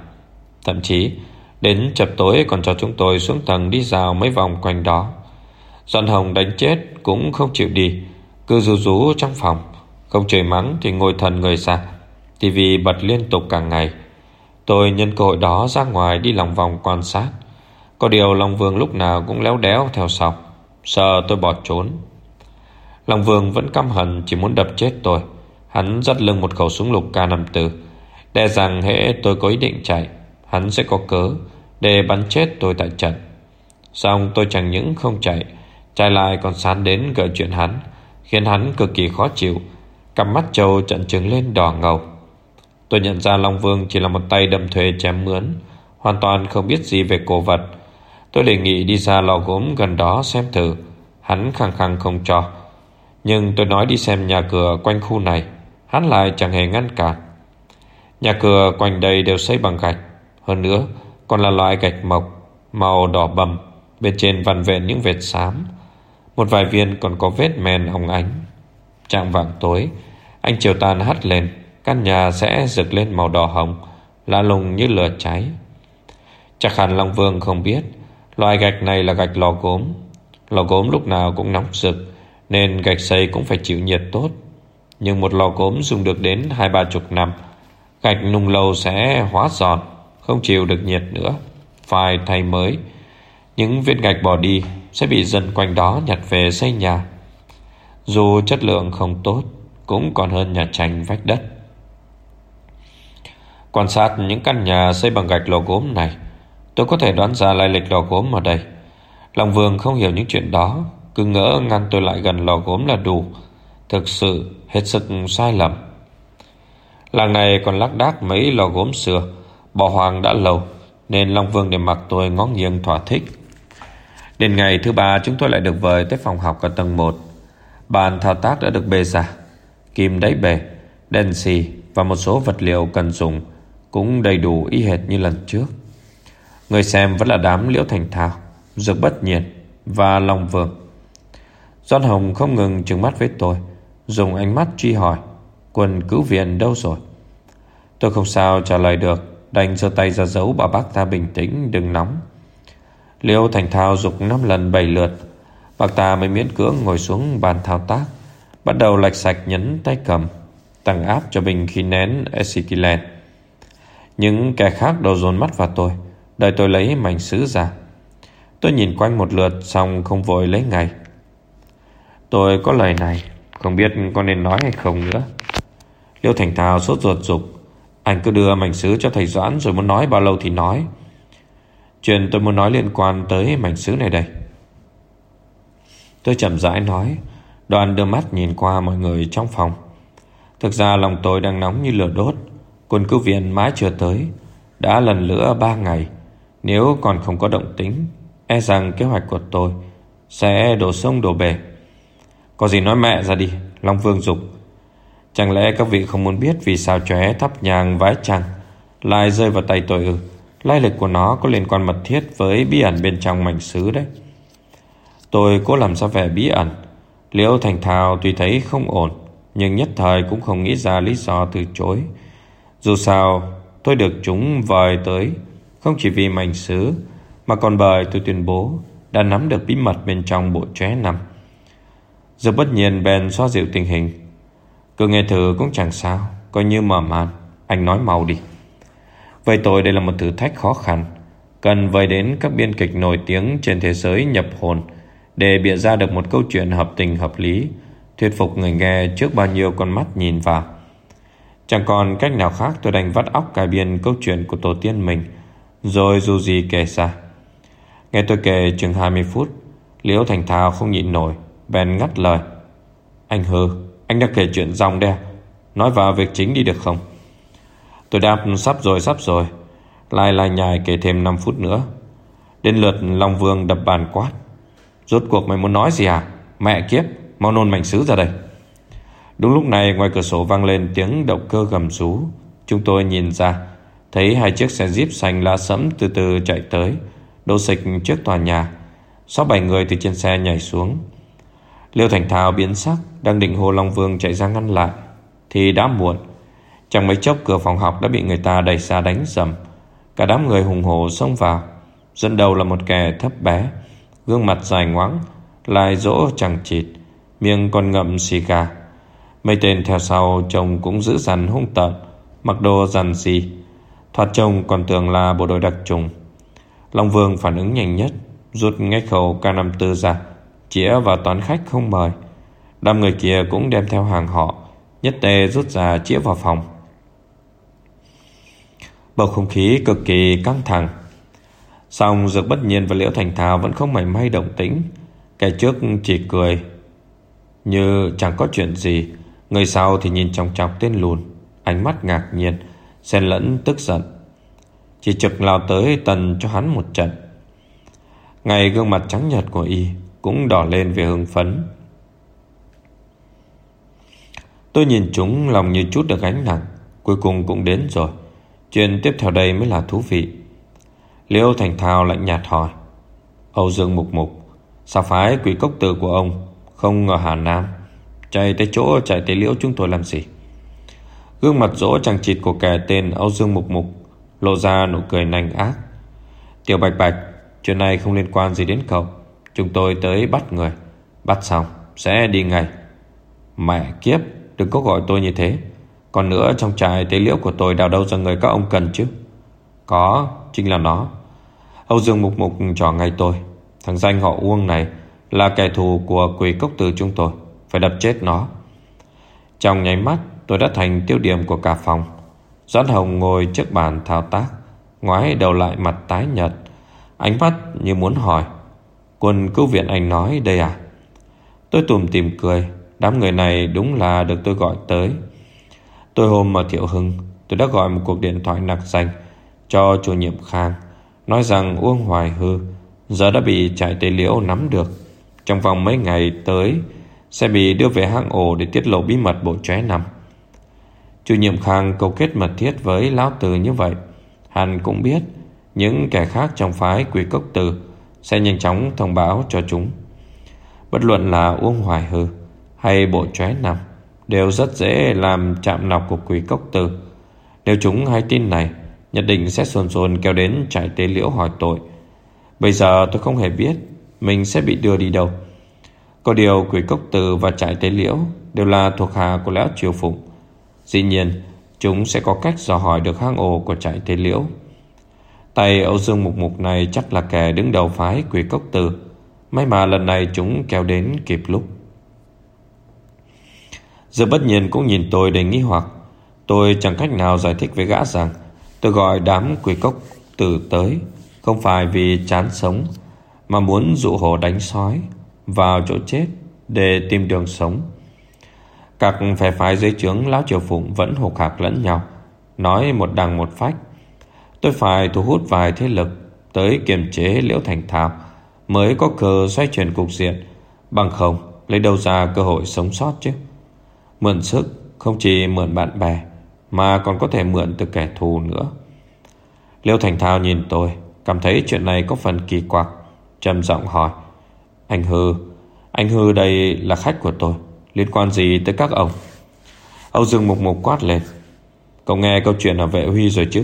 Speaker 1: Thậm chí, Đến chập tối còn cho chúng tôi xuống tầng đi dạo mấy vòng quanh đó. Doan Hồng đánh chết cũng không chịu đi. Cứ rú rú trong phòng, Không trời mắng thì ngồi thần người ra. Tivi bật liên tục cả ngày. Tôi nhân cơ hội đó ra ngoài đi lòng vòng quan sát. Có điều Long Vương lúc nào cũng léo đéo theo sau. Sợ tôi bỏ trốn. Long Vương vẫn căm hận Chỉ muốn đập chết tôi. Hắn dắt lưng một khẩu súng lục K54. Đe rằng hễ tôi có ý định chạy, Hắn sẽ có cớ Để bắn chết tôi tại trận. Xong tôi chẳng những không chạy trai lại còn sán đến gợi chuyện hắn, Khiến hắn cực kỳ khó chịu. Cặp mắt trâu trận trứng lên đỏ ngầu. Tôi nhận ra Long Vương chỉ là một tay đâm thuê chém mướn, Hoàn toàn không biết gì về cổ vật. Tôi đề nghị đi ra lò gốm gần đó xem thử. Hắn khăng khăng không cho. Nhưng tôi nói đi xem nhà cửa quanh khu này, Hắn lại chẳng hề ngăn cản. Nhà cửa quanh đây đều xây bằng gạch, Hơn nữa còn là loại gạch mộc, Màu đỏ bầm, Bên trên vằn vẹn những vệt xám. Một vài viên còn có vết men hồng ánh. Trạng vàng tối, Anh chiều tàn hắt lên, Căn nhà sẽ rực lên màu đỏ hồng, Lạ lùng như lửa cháy. Chắc hẳn Long Vương không biết Loại gạch này là gạch lò gốm. Lò gốm lúc nào cũng nóng rực, Nên gạch xây cũng phải chịu nhiệt tốt. Nhưng một lò gốm dùng được đến hai ba chục năm, Gạch nung lâu sẽ hóa giòn, Không chịu được nhiệt nữa, Phải thay mới. Những viên gạch bỏ đi Sẽ bị dân quanh đó nhặt về xây nhà. Dù chất lượng không tốt, Cũng còn hơn nhà tranh vách đất. Quan sát những căn nhà xây bằng gạch lò gốm này, Tôi có thể đoán ra lai lịch lò gốm ở đây. Long Vương không hiểu những chuyện đó, Cứ ngỡ ngăn tôi lại gần lò gốm là đủ. Thực sự hết sức sai lầm. Làng này còn lác đác mấy lò gốm xưa, Bỏ hoàng đã lâu, Nên Long Vương để mặc tôi ngó nghiêng thỏa thích. Đến ngày thứ ba, chúng tôi lại được vời tới phòng học ở tầng 1 Bàn thao tác đã được bê ra. Kim đáy bề Đèn xì Và một số vật liệu cần dùng Cũng đầy đủ y hệt như lần trước. Người xem vẫn là đám liễu thành thao Dược bất nhiệt Và lòng Vương. Doan Hồng không ngừng trừng mắt với tôi, Dùng ánh mắt truy hỏi, Quân cứu viện đâu rồi? Tôi không sao trả lời được, Đành giơ tay ra dấu bảo bác ta bình tĩnh, Đừng nóng. Liêu thành thao dục năm lần bảy lượt. Bạc ta mới miễn cưỡng ngồi xuống bàn thao tác, Bắt đầu lạch sạch nhấn tay cầm, Tăng áp cho bình khí nén Ecitylen Những kẻ khác đều dồn mắt vào tôi, Đợi tôi lấy mảnh sứ ra. Tôi nhìn quanh một lượt Xong không vội lấy ngay. Tôi có lời này, Không biết có nên nói hay không nữa. Liêu Thành Thao sốt ruột dục, Anh cứ đưa mảnh sứ cho thầy Doãn Rồi muốn nói bao lâu thì nói. Chuyện tôi muốn nói liên quan tới mảnh sứ này đây. Tôi chậm rãi nói Đoàn đưa mắt nhìn qua mọi người trong phòng. Thực ra lòng tôi đang nóng như lửa đốt. Quân cứu viện mãi chưa tới, Đã lần lửa ba ngày. Nếu còn không có động tính E rằng kế hoạch của tôi Sẽ đổ sông đổ bể. Có gì nói mẹ ra đi, Long Vương dục. Chẳng lẽ các vị không muốn biết Vì sao chóe thắp nhang vái trăng Lại rơi vào tay tôi ư? Lai lịch của nó có liên quan mật thiết Với bí ẩn bên trong mảnh sứ đấy. Tôi cố làm ra vẻ bí ẩn. Liễu Thành Thảo tuy thấy không ổn, Nhưng nhất thời cũng không nghĩ ra lý do từ chối. Dù sao, Tôi được chúng vời tới, Không chỉ vì mảnh sứ Mà còn bởi tôi tuyên bố Đã nắm được bí mật bên trong bộ chóe nằm. Giờ bất nhiên bèn xoa dịu tình hình. Cứ nghe thử cũng chẳng sao, Coi như mở màn. Anh nói mau đi. Với tôi đây là một thử thách khó khăn. Cần vời đến các biên kịch nổi tiếng trên thế giới nhập hồn Để bịa ra được một câu chuyện hợp tình hợp lý, Thuyết phục người nghe trước bao nhiêu con mắt nhìn vào. Chẳng còn cách nào khác, tôi đành vắt óc cải biên câu chuyện của tổ tiên mình, Rồi dù gì kể ra. Nghe tôi kể chừng 20 phút, Liễu Thành Thao không nhịn nổi, Bèn ngắt lời. Anh hư, Anh đã kể chuyện dòng đe à? Nói vào việc chính đi được không? Tôi đáp, sắp rồi sắp rồi. Lai lai nhài kể thêm 5 phút nữa. Đến lượt Long Vương đập bàn quát. Rốt cuộc mày muốn nói gì à? Mẹ kiếp, Mau nôn mảnh sứ ra đây. Đúng lúc này, ngoài cửa sổ vang lên tiếng động cơ gầm rú. Chúng tôi nhìn ra, Thấy hai chiếc xe jeep xanh lá sẫm từ từ chạy tới Đô xịch trước tòa nhà. Sáu bảy người từ trên xe nhảy xuống. Liêu Thành Thảo biến sắc, Đang định Hồ Long Vương chạy ra ngăn lại, Thì đã muộn. Chẳng mấy chốc cửa phòng học đã bị người ta đẩy ra đánh dầm Cả đám người hùng hồ xông vào. Dẫn đầu là một kẻ thấp bé, Gương mặt dài ngoáng Lại dỗ chẳng chịt, Miệng còn ngậm xì gà. Mấy tên theo sau chồng cũng giữ dằn hung tợn, Mặc đồ dằn xì. Thoạt chồng còn tưởng là bộ đội đặc trùng. Long Vương phản ứng nhanh nhất, Rút ngay khẩu K54 ra, Chĩa vào toán khách không mời. Đám người kia cũng đem theo hàng họ, Nhất tề rút ra chĩa vào phòng. Bầu không khí cực kỳ căng thẳng. Song Dược bất nhiên và Liễu Thành Thảo Vẫn không mảy may động tĩnh. Kẻ trước chỉ cười, Như chẳng có chuyện gì. Người sau thì nhìn chòng chọc tên lùn, Ánh mắt ngạc nhiên, Xen lẫn tức giận. Chỉ trực lao tới tần cho hắn một trận. Ngày gương mặt trắng nhợt của y Cũng đỏ lên vì hưng phấn. Tôi nhìn chúng lòng như chút được gánh nặng, Cuối cùng cũng đến rồi. Chuyện tiếp theo đây mới là thú vị. Liêu Thành Thao lạnh nhạt hỏi, Âu Dương Mục Mục, Sao phái quỷ cốc tử của ông Không ngờ Hà Nam? Chạy tới chỗ, chạy tới liễu chúng tôi làm gì? Gương mặt rỗ chẳng chịt của kẻ tên Âu Dương Mục Mục Lộ ra nụ cười nành ác. Tiểu Bạch Bạch, Chuyện này không liên quan gì đến cậu. Chúng tôi tới bắt người. Bắt xong sẽ đi ngay. Mẹ kiếp, đừng có gọi tôi như thế. Còn nữa, trong trại tế liễu của tôi Đào đâu ra người các ông cần chứ? Có, chính là nó. Âu Dương Mục Mục trò ngay tôi. Thằng danh họ Uông này Là kẻ thù của quỷ cốc tử chúng tôi. Phải đập chết nó. Trong nháy mắt, tôi đã thành tiêu điểm của cả phòng. Doãn Hồng ngồi trước bàn thao tác, Ngoái đầu lại mặt tái nhợt. Ánh mắt như muốn hỏi, Quân cứu viện anh nói đây à? Tôi tùm tìm cười, Đám người này đúng là được tôi gọi tới. Tôi hôm ở Thiệu Hưng, Tôi đã gọi một cuộc điện thoại nặc danh Cho chủ nhiệm Khang, Nói rằng Uông Hoài Hư Giờ đã bị trại tế liễu nắm được. Trong vòng mấy ngày tới, Sẽ bị đưa về hang ổ Để tiết lộ bí mật bộ trái nằm Chủ nhiệm Khang cầu kết mật thiết với Lão Tử như vậy, Hắn cũng biết Những kẻ khác trong phái quỷ cốc tử Sẽ nhanh chóng thông báo cho chúng. Bất luận là Uông Hoài Hư Hay bộ trái nằm Đều rất dễ làm chạm nọc của quỷ cốc tử. Nếu chúng hay tin này, Nhất định sẽ xồn xồn kéo đến trại tế liễu hỏi tội. Bây giờ tôi không hề biết Mình sẽ bị đưa đi đâu. Có điều quỷ cốc tử và trại tế liễu Đều là thuộc hạ của lão triều phụng. Dĩ nhiên, Chúng sẽ có cách dò hỏi được hang ổ của trại tế liễu. Tay Âu Dương Mục Mục này chắc là kẻ đứng đầu phái quỷ cốc tử. May mà lần này chúng kéo đến kịp lúc. Giờ bất nhiên cũng nhìn tôi đầy nghi hoặc. Tôi chẳng cách nào giải thích với gã rằng Tôi gọi đám quỷ cốc tử tới, Không phải vì chán sống, Mà muốn dụ hồ đánh sói Vào chỗ chết Để tìm đường sống. Các phe phái dưới trướng Lão Triều Phụng vẫn hục hạc lẫn nhau, Nói một đằng một phách. Tôi phải thu hút vài thế lực Tới kiềm chế Liễu Thành Thảo Mới có cơ xoay chuyển cục diện. Bằng không, lấy đâu ra cơ hội sống sót chứ? Mượn sức, Không chỉ mượn bạn bè, Mà còn có thể mượn từ kẻ thù nữa. Liêu Thành Thao nhìn tôi, Cảm thấy chuyện này có phần kỳ quặc, trầm giọng hỏi, Anh Hư Anh Hư đây là khách của tôi, Liên quan gì tới các ông? Âu Dương Mục Mục quát lên, Cậu nghe câu chuyện ở vệ huy rồi chứ?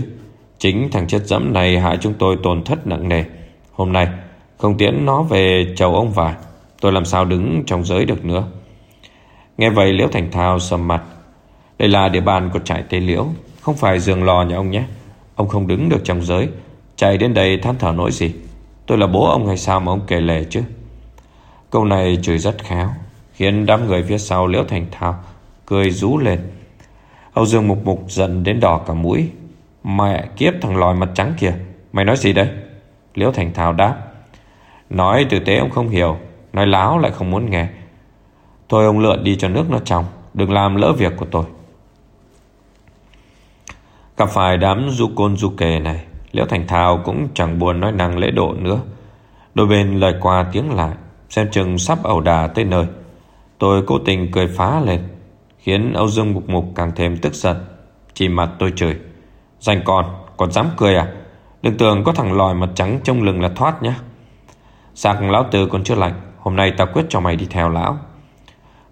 Speaker 1: Chính thằng chết dẫm này hại chúng tôi tổn thất nặng nề. Hôm nay, Không tiễn nó về chầu ông vải Tôi làm sao đứng trong giới được nữa? Nghe vậy Liễu Thành Thao sầm mặt. Đây là địa bàn của trại Tây Liễu, Không phải giường lò nhà ông nhé. Ông không đứng được trong giới. Chạy đến đây than thở nỗi gì? Tôi là bố ông hay sao mà ông kể lể chứ? Câu này chửi rất khéo, Khiến đám người phía sau Liễu Thành Thao Cười rú lên. Âu Dương Mục Mục giận đến đỏ cả mũi. Mẹ kiếp thằng lòi mặt trắng kìa, Mày nói gì đấy Liễu Thành Thao đáp. Nói tử tế ông không hiểu, Nói láo lại không muốn nghe. Thôi ông lượn đi cho nước nó trong Đừng làm lỡ việc của tôi. Gặp phải đám du côn du kề này Liễu Thành Thao cũng chẳng buồn nói năng lễ độ nữa. Đôi bên lời qua tiếng lại Xem chừng sắp ẩu đà tới nơi. Tôi cố tình cười phá lên Khiến Âu Dương Mục Mục càng thêm tức giận. Chỉ mặt tôi chửi Dành con, còn dám cười à? Đừng tưởng có thằng lòi mặt trắng trong lưng là thoát nhá. Sạc lão tử còn chưa lạnh Hôm nay ta quyết cho mày đi theo lão.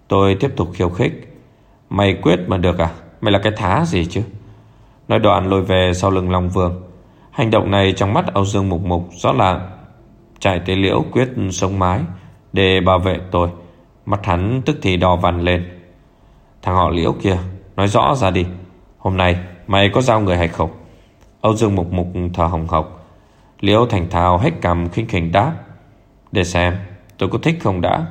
Speaker 1: Tôi tiếp tục khiêu khích. Mày quyết mà được à? Mày là cái thá gì chứ? Nói đoạn lôi về sau lưng Long Vương. Hành động này trong mắt Âu Dương Mục Mục Rõ là Trải tế liễu quyết sống mái Để bảo vệ tôi. Mặt hắn tức thì đỏ vằn lên. Thằng họ liễu kia, Nói rõ ra đi. Hôm nay, mày có giao người hay không? Âu Dương Mục Mục thở hồng hộc. Liễu Thành Thao hết cầm khinh khỉnh đáp. Để xem, tôi có thích không đã?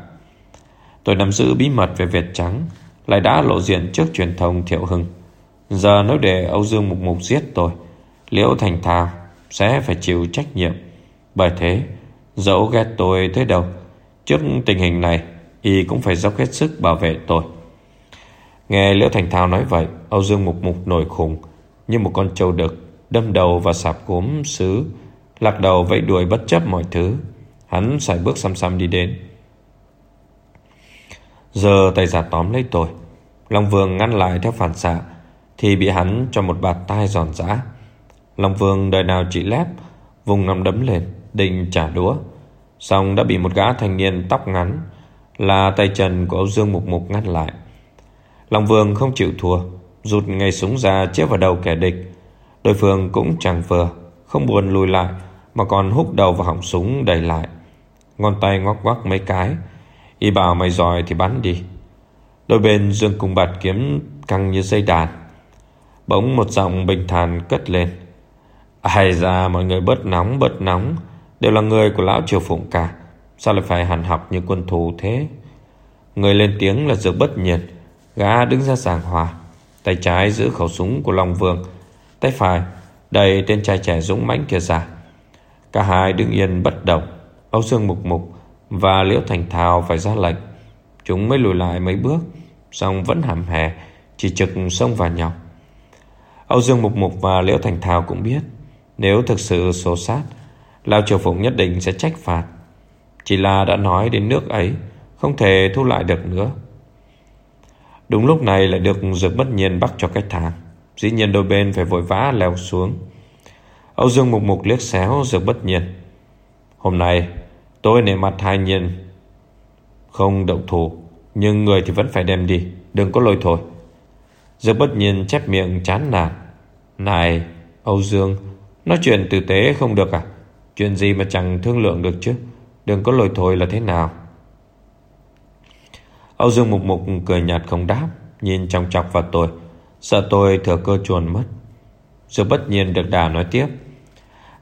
Speaker 1: Tôi nắm giữ bí mật về Việt Trắng, Lại đã lộ diện trước truyền thông Thiệu Hưng. Giờ nếu để Âu Dương Mục Mục giết tôi, Liễu Thành Thao Sẽ phải chịu trách nhiệm. Bởi thế, Dẫu ghét tôi thế đâu, Trước tình hình này, Y cũng phải dốc hết sức bảo vệ tôi. Nghe Liễu Thành Thao nói vậy, Âu Dương Mục Mục nổi khủng Như một con trâu đực, Đâm đầu vào sạp gốm sứ Lạc đầu vẫy đuôi bất chấp mọi thứ. Hắn xài bước xăm xăm đi đến. Giờ tay giả tóm lấy tôi. Long Vương ngăn lại theo phản xạ, Thì bị hắn cho một bạt tai giòn giã. Long Vương đời nào chỉ lép, Vùng nằm đấm lên Định trả đũa. Xong đã bị một gã thanh niên tóc ngắn, Là tay Trần của Âu Dương Mục Mục ngăn lại. Long Vương không chịu thua, Rụt ngay súng ra chếp vào đầu kẻ địch. Đối phương cũng chẳng vừa, Không buồn lùi lại, Mà còn húc đầu vào họng súng đẩy lại. Ngón tay ngoắc ngoắc mấy cái Y bảo mày giỏi thì bắn đi. Đôi bên dương cùng bạt kiếm Căng như dây đàn. Bỗng một giọng bình thản cất lên. Ai ra mọi người bớt nóng bớt nóng. Đều là người của lão triều phụng cả. Sao lại phải hàn học như quân thù thế? Người lên tiếng là dược bất nhiệt Gã đứng ra giảng hòa. Tay trái giữ khẩu súng của Long Vương. Tay phải đầy tên trai trẻ dũng mãnh kia ra. Cả hai đứng yên bất động. Âu Dương Mục Mục và Liễu Thành Thao phải ra lệnh. Chúng mới lùi lại mấy bước, Xong vẫn hàm hè, Chỉ trực xông vào nhọc. Âu Dương Mục Mục và Liễu Thành Thao cũng biết, Nếu thực sự số sát, Lao Triều Phụng nhất định sẽ trách phạt. Chỉ là đã nói đến nước ấy, Không thể thu lại được nữa. Đúng lúc này lại được Dược bất nhiên bắt cho cách thang. Dĩ nhiên đôi bên phải vội vã leo xuống. Âu Dương Mục Mục liếc xéo Dược bất nhiên. Hôm nay tôi nể mặt hai nhân Không động thủ, Nhưng người thì vẫn phải đem đi, Đừng có lôi thôi. Dược bất nhiên chép miệng chán nản. Này, Âu Dương, Nói chuyện tử tế không được à? Chuyện gì mà chẳng thương lượng được chứ? Đừng có lôi thôi là thế nào? Âu Dương Mục Mục cười nhạt không đáp, Nhìn trong chọc vào tôi. Sợ tôi thừa cơ chuồn mất. Rồi bất nhiên được đà nói tiếp.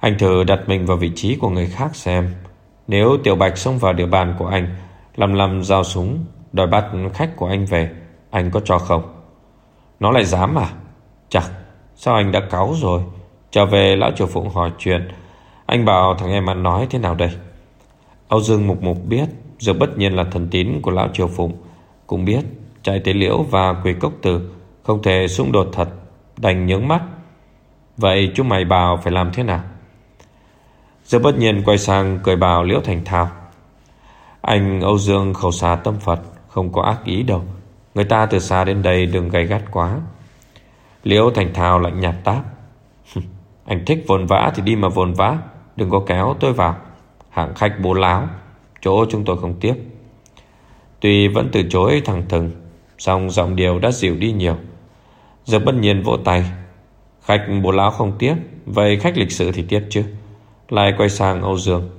Speaker 1: Anh thử đặt mình vào vị trí của người khác xem. Nếu Tiểu Bạch xông vào địa bàn của anh Lầm lầm giao súng, Đòi bắt khách của anh về, Anh có cho không? Nó lại dám à? Chắc Sao anh đã cáu rồi? Trở về lão triều phụng hỏi chuyện. Anh bảo thằng em ăn nói thế nào đây? Âu Dương Mục Mục biết, giờ bất nhiên là thần tín của lão triều phụng. Cũng biết trai tế liễu và quỷ cốc tử Không thể xung đột thật, Đành nhướng mắt. Vậy chúng mày bảo phải làm thế nào? Rồi bất nhiên quay sang cười bảo Liễu Thành Thao. Anh Âu Dương khẩu xà tâm Phật, Không có ác ý đâu. Người ta từ xa đến đây đừng gay gắt quá. Liễu Thành Thao lạnh nhạt đáp. Anh thích vồn vã thì đi mà vồn vã, Đừng có kéo tôi vào. Hạng khách bố láo, Chỗ chúng tôi không tiếp. Tuy vẫn từ chối thẳng thừng, song giọng điều đã dịu đi nhiều. Giờ bất nhiên vỗ tay. Khách bố láo không tiếp, Vậy khách lịch sự thì tiếp chứ. Lại quay sang Âu Dương.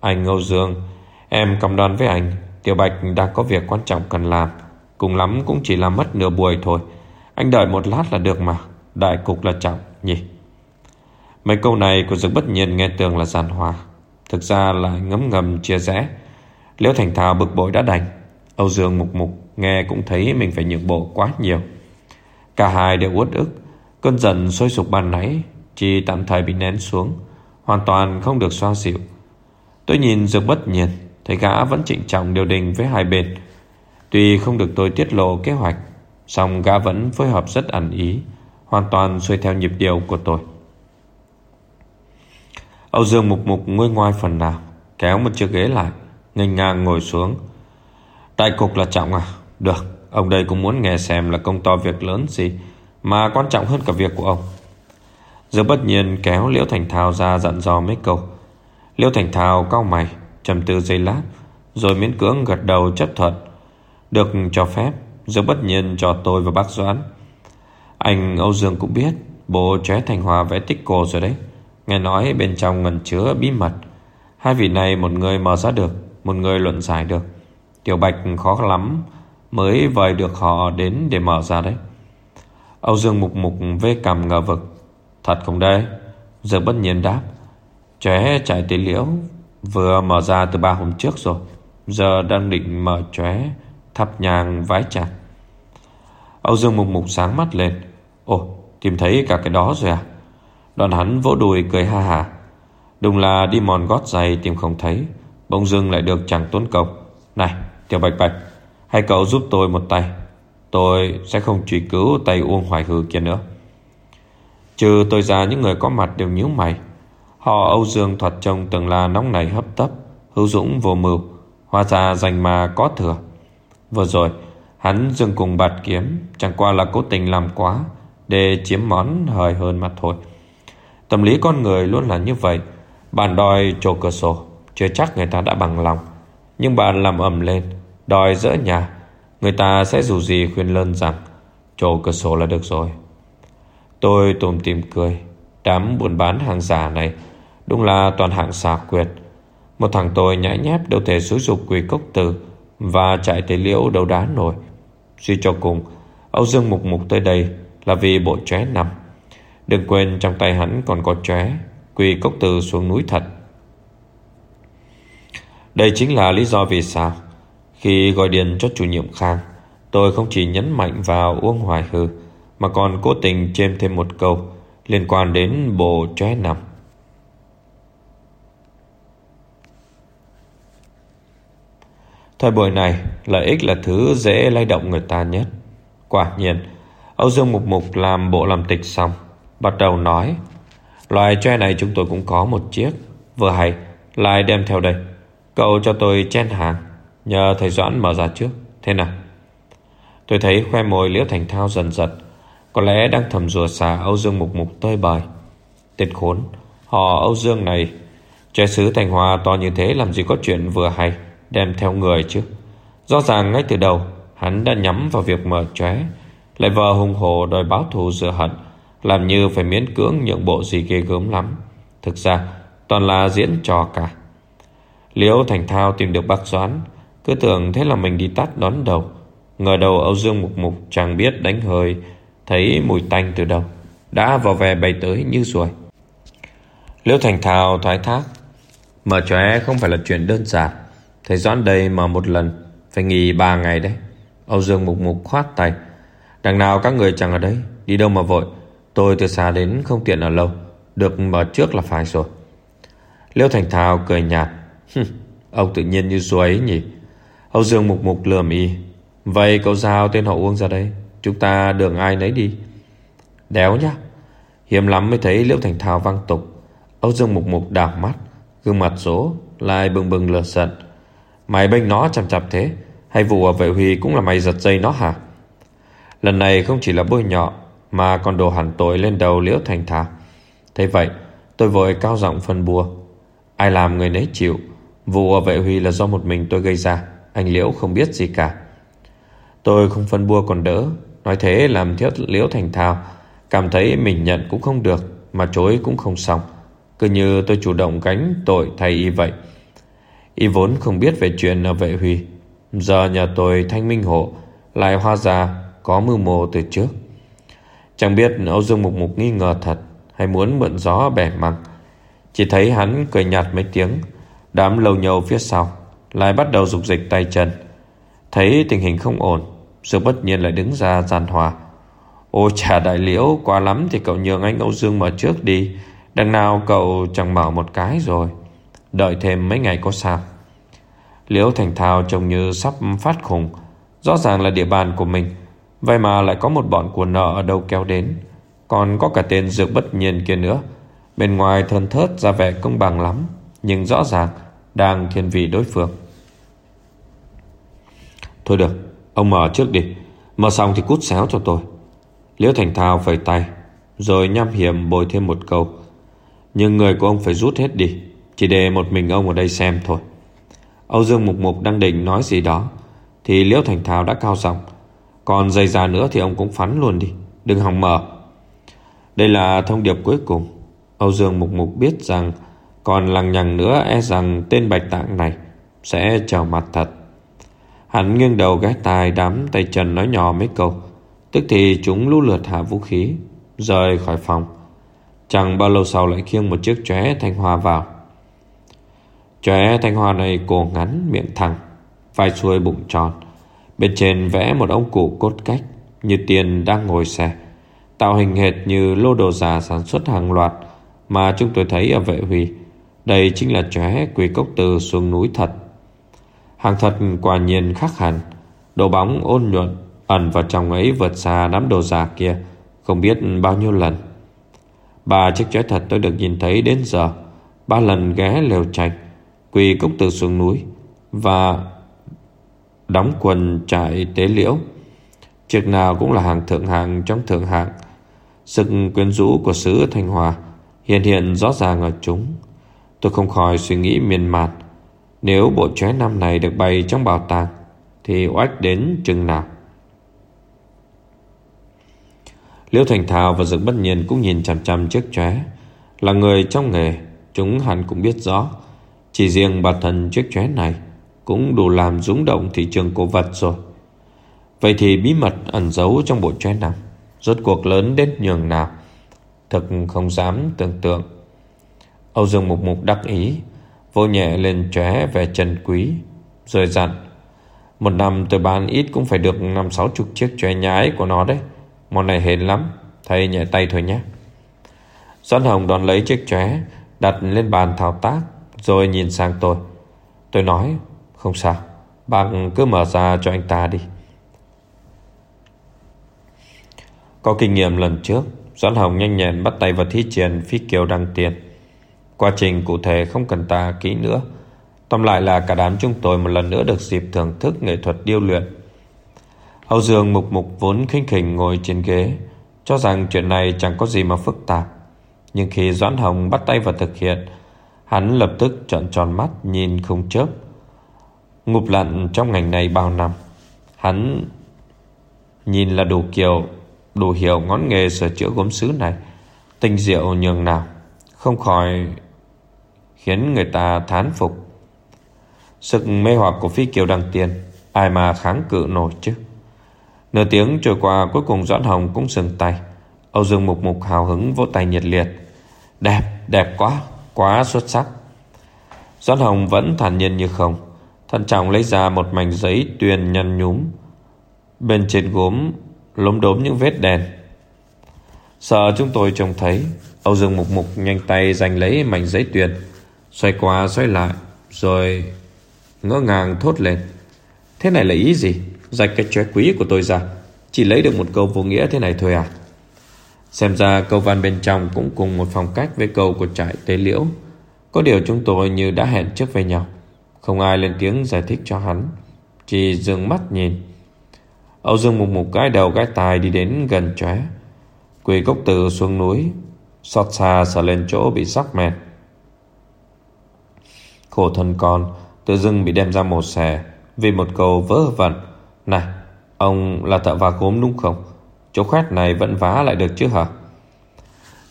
Speaker 1: Anh Âu Dương, Em cầm đoan với anh, Tiểu Bạch đang có việc quan trọng cần làm. Cùng lắm cũng chỉ làm mất nửa buổi thôi. Anh đợi một lát là được mà, Đại cục là trọng nhỉ. Mấy câu này của Dương bất nhiên nghe tường là giàn hòa. Thực ra là ngấm ngầm, chia rẽ. Liễu Thành Thảo bực bội đã đành. Âu Dương mục mục, nghe cũng thấy mình phải nhượng bộ quá nhiều. Cả hai đều uất ức. Cơn giận sôi sục ban nãy, Chỉ tạm thời bị nén xuống. Hoàn toàn không được xoa dịu. Tôi nhìn Dược bất nhiên Thấy gã vẫn trịnh trọng điều đình với hai bên. Tuy không được tôi tiết lộ kế hoạch, song gã vẫn phối hợp rất ẩn ý, Hoàn toàn xuôi theo nhịp điệu của tôi. Âu Dương mục mục ngôi ngoài phần nào, Kéo một chiếc ghế lại Ngành ngang ngồi xuống. Đại cục là trọng à? Được, Ông đây cũng muốn nghe xem là công to việc lớn gì Mà quan trọng hơn cả việc của ông. Giờ bất nhiên kéo Liễu Thành Thao ra dặn dò mấy câu. Liễu Thành Thao cau mày, trầm tư giây lát, Rồi miễn cưỡng gật đầu chấp thuận. Được cho phép, Giờ bất nhiên cho tôi và bác Doãn. Anh Âu Dương cũng biết Bố chóe Thành Hòa vẽ tích cổ rồi đấy. Nghe nói bên trong ngần chứa bí mật. Hai vị này một người mở ra được, Một người luận giải được. Tiểu Bạch khó lắm Mới vời được họ đến để mở ra đấy. Âu Dương mục mục vê cầm ngờ vực. Thật không đây Giờ bất nhiên đáp. Chóe chạy tế liễu Vừa mở ra từ ba hôm trước rồi. Giờ đang định mở chóe Thắp nhang vái chặt Âu Dương mục mục sáng mắt lên. Ồ, tìm thấy cả cái đó rồi à? Đoàn hắn vỗ đùi cười ha hà. Đúng là đi mòn gót giày tìm không thấy. Bỗng dưng lại được chẳng tốn công. Này, Tiểu Bạch Bạch, Hay cậu giúp tôi một tay. Tôi sẽ không truy cứu tay Uông Hoài Hư kia nữa. Trừ tôi ra, những người có mặt đều nhíu mày. Họ Âu Dương thoạt trông từng là nóng này hấp tấp, Hữu dũng vô mưu, Hóa ra dành mà có thừa. Vừa rồi, Hắn dừng cùng bạt kiếm, Chẳng qua là cố tình làm quá, Để chiếm món hời hơn mà thôi. Tâm lý con người luôn là như vậy, Bạn đòi trổ cửa sổ, Chưa chắc người ta đã bằng lòng. Nhưng bạn làm ầm lên, Đòi dỡ nhà, Người ta sẽ dù gì khuyên lơn rằng Trổ cửa sổ là được rồi. Tôi tùm tìm cười. Đám buôn bán hàng giả này Đúng là toàn hạng xà quyệt. Một thằng tôi nhãi nhép đâu thể xúi dục quỷ cốc tử Và chạy tới liễu đấu đá nổi. Suy cho cùng, Âu Dương Mục Mục tới đây Là vì bộ chóe nằm. Đừng quên trong tay hắn còn có chóe Quỳ cốc tử xuống núi thật. Đây chính là lý do vì sao Khi gọi điện cho chủ nhiệm Khang, Tôi không chỉ nhấn mạnh vào Uông Hoài Hư mà còn cố tình chêm thêm một câu Liên quan đến bộ chóe nằm. Thời buổi này, Lợi ích là thứ dễ lay động người ta nhất. Quả nhiên, Âu Dương Mục Mục làm bộ làm tịch xong, Bắt đầu nói, Loài tre này chúng tôi cũng có một chiếc, Vừa hay, Lại đem theo đây. Cậu cho tôi chen hàng, Nhờ thầy Doãn mở ra trước, Thế nào? Tôi thấy khoe môi Liễu Thành Thao dần dần. Có lẽ đang thầm rùa xà Âu Dương Mục Mục tơi bời Tên khốn, Họ Âu Dương này Trái sứ Thành Hòa to như thế làm gì có chuyện vừa hay, Đem theo người chứ. Rõ ràng ngay từ đầu, Hắn đã nhắm vào việc mở tróe Lại vờ hung hồ đòi báo thù rửa hận, làm như phải miễn cưỡng nhượng bộ gì ghê gớm lắm. Thực ra, toàn là diễn trò cả. Liễu Thành Thao tìm được bác Doán Cứ tưởng thế là mình đi tắt đón đầu. Ngờ đầu Âu Dương Mục Mục chẳng biết đánh hơi Thấy mùi tanh từ đâu, Đã vào về bay tới như ruồi Liễu Thành Thào thoái thác, Mở chóe không phải là chuyện đơn giản. Thầy Doãn đây mà một lần, Phải nghỉ ba ngày đấy. Âu Dương Mục Mục khoát tay, Đằng nào các người chẳng ở đấy Đi đâu mà vội. Tôi từ xa đến không tiện ở lâu, Được mở trước là phải rồi. Liêu Thành Thào cười nhạt Ông tự nhiên như suối nhỉ. Âu Dương mục mục lườm y, Vậy cậu giao tên họ Uông ra đây? Chúng ta đường ai nấy đi. Đéo nhá. Hiếm lắm mới thấy Liễu Thành Thao văng tục. Âu Dương Mục Mục đảo mắt, Gương mặt số lại bừng bừng lửa giận. Mày bênh nó chằm chằm thế, Hay vụ ở vệ huy cũng là mày giật dây nó hả? Lần này không chỉ là bôi nhọ, Mà còn đổ hẳn tội lên đầu Liễu Thành Thao. Thế vậy, tôi vội cao giọng phân bua. Ai làm người nấy chịu. Vụ ở vệ huy là do một mình tôi gây ra, Anh Liễu không biết gì cả. Tôi không phân bua còn đỡ Nói thế làm thiết Liễu Thành Thao Cảm thấy mình nhận cũng không được, Mà chối cũng không xong. Cứ như tôi chủ động gánh tội thay y vậy. Y vốn không biết về chuyện ở vệ huy. Giờ nhà tôi thanh minh hộ, Lại hoa ra có mưu mô từ trước. Chẳng biết Âu Dương Mục Mục nghi ngờ thật Hay muốn mượn gió bẻ măng Chỉ thấy hắn cười nhạt mấy tiếng, Đám lầu nhầu phía sau, Lại bắt đầu dục dịch tay chân. Thấy tình hình không ổn Dương bất nhiên lại đứng ra giàn hòa. Ô trà đại liễu, Quá lắm thì cậu nhường anh Âu Dương mở trước đi. Đằng nào cậu chẳng mở một cái rồi. Đợi thêm mấy ngày có sao. Liễu Thành Thao trông như sắp phát khủng. Rõ ràng là địa bàn của mình. Vậy mà lại có một bọn của nợ ở đâu kéo đến. Còn có cả tên dược bất nhiên kia nữa. Bên ngoài thân thớt ra vẻ công bằng lắm. Nhưng rõ ràng, Đang thiên vị đối phương. Thôi được Ông mở trước đi. Mở xong thì cút xéo cho tôi. Liễu Thành Thao phẩy tay, Rồi nhăm hiểm bồi thêm một câu. Nhưng người của ông phải rút hết đi, Chỉ để một mình ông ở đây xem thôi. Âu Dương Mục Mục đang định nói gì đó, Thì Liễu Thành Thao đã cao giọng. Còn dày già nữa thì ông cũng phắn luôn đi, Đừng hòng mở. Đây là thông điệp cuối cùng. Âu Dương Mục Mục biết rằng Còn lằng nhằng nữa e rằng tên bạch tạng này Sẽ trở mặt thật. Hắn nghiêng đầu ghé tai đám tay chân nói nhỏ mấy câu. Tức thì chúng lũ lượt hạ vũ khí, Rời khỏi phòng. Chẳng bao lâu sau lại khiêng một chiếc chóe thanh hoa vào. Chóe thanh hoa này cổ ngắn, miệng thẳng, Vai xuôi bụng tròn. Bên trên vẽ một ông cụ cốt cách Như tiền đang ngồi xe, Tạo hình hệt như lô đồ giả sản xuất hàng loạt Mà chúng tôi thấy ở vệ huy. Đây chính là chóe quỷ cốc từ xuống núi thật. Hàng thật quả nhiên khác hẳn. Đồ bóng ôn nhuận, Ẩn vào trong ấy vượt xa đám đồ giả kia, Không biết bao nhiêu lần. Ba chiếc chói thật tôi được nhìn thấy đến giờ, Ba lần ghé lều trạch, Quỳ cốc từ xuống núi Và Đóng quần trại tế liễu. Chiếc nào cũng là hàng thượng hạng trong thượng hạng. Sự quyến rũ của sứ Thanh Hòa Hiện hiện rõ ràng ở chúng. Tôi không khỏi suy nghĩ miên man. Nếu bộ chóe năm này được bày trong bảo tàng Thì oách đến chừng nào? Liễu Thành Thảo và Dực Bất Nhiên cũng nhìn chằm chằm chiếc chóe. Là người trong nghề Chúng hẳn cũng biết rõ. Chỉ riêng bản thân chiếc chóe này Cũng đủ làm rúng động thị trường cổ vật rồi. Vậy thì bí mật ẩn giấu trong bộ chóe năm, Rốt cuộc lớn đến nhường nào? Thật không dám tưởng tượng. Âu Dương Mục Mục đắc ý. Vô nhẹ lên chóe về chân quý, Rồi dặn, Một năm tôi bán ít cũng phải được năm sáu chục chiếc chóe nhái của nó đấy. Món này hên lắm Thầy nhẹ tay thôi nhé. Doãn Hồng đón lấy chiếc chóe Đặt lên bàn thao tác, Rồi nhìn sang tôi. Tôi nói, không sao, Bác cứ mở ra cho anh ta đi. Có kinh nghiệm lần trước, Doãn Hồng nhanh nhẹn bắt tay vào thi triển Phi kiều đăng tiền. Quá trình cụ thể không cần ta kỹ nữa. Tóm lại là cả đám chúng tôi Một lần nữa được dịp thưởng thức nghệ thuật điêu luyện. Âu Dương mục mục vốn khinh khỉnh ngồi trên ghế, Cho rằng chuyện này chẳng có gì mà phức tạp. Nhưng khi Doãn Hồng bắt tay vào thực hiện, Hắn lập tức trợn tròn mắt nhìn không chớp. Ngụp lặn trong ngành này bao năm, Hắn nhìn là đủ kiểu, Đủ hiểu ngón nghề sửa chữa gốm sứ này, Tinh diệu nhường nào, Không khỏi Khiến người ta thán phục. Sức mê hoặc của phi kiều đăng tiên Ai mà kháng cự nổi chứ? Nửa tiếng trôi qua cuối cùng Doãn Hồng cũng dừng tay. Âu Dương Mục Mục hào hứng vỗ tay nhiệt liệt. Đẹp, đẹp quá, quá xuất sắc. Doãn Hồng vẫn thản nhiên như không. Thận trọng lấy ra một mảnh giấy tuyền nhăn nhúm. Bên trên gốm lốm đốm những vết đèn. Sợ chúng tôi trông thấy Âu Dương Mục Mục nhanh tay giành lấy mảnh giấy tuyền Xoay qua xoay lại, Rồi ngỡ ngàng thốt lên. Thế này là ý gì? Rạch cái chóe quý của tôi ra. Chỉ lấy được một câu vô nghĩa thế này thôi à? Xem ra câu văn bên trong Cũng cùng một phong cách với câu của trại tế liễu. Có điều chúng tôi như đã hẹn trước với nhau. Không ai lên tiếng giải thích cho hắn. Chỉ dừng mắt nhìn. Âu Dương Mục Mục cái đầu cái tài đi đến gần chóe. Quỳ cốc từ xuống núi. Xót xa sờ lên chỗ bị sắc mẹt. Khổ thân con, Tự dưng bị đem ra một xẻ Vì một câu vớ vẩn. Này, ông là thợ vá gốm đúng không? Chỗ khoét này vẫn vá lại được chứ hả?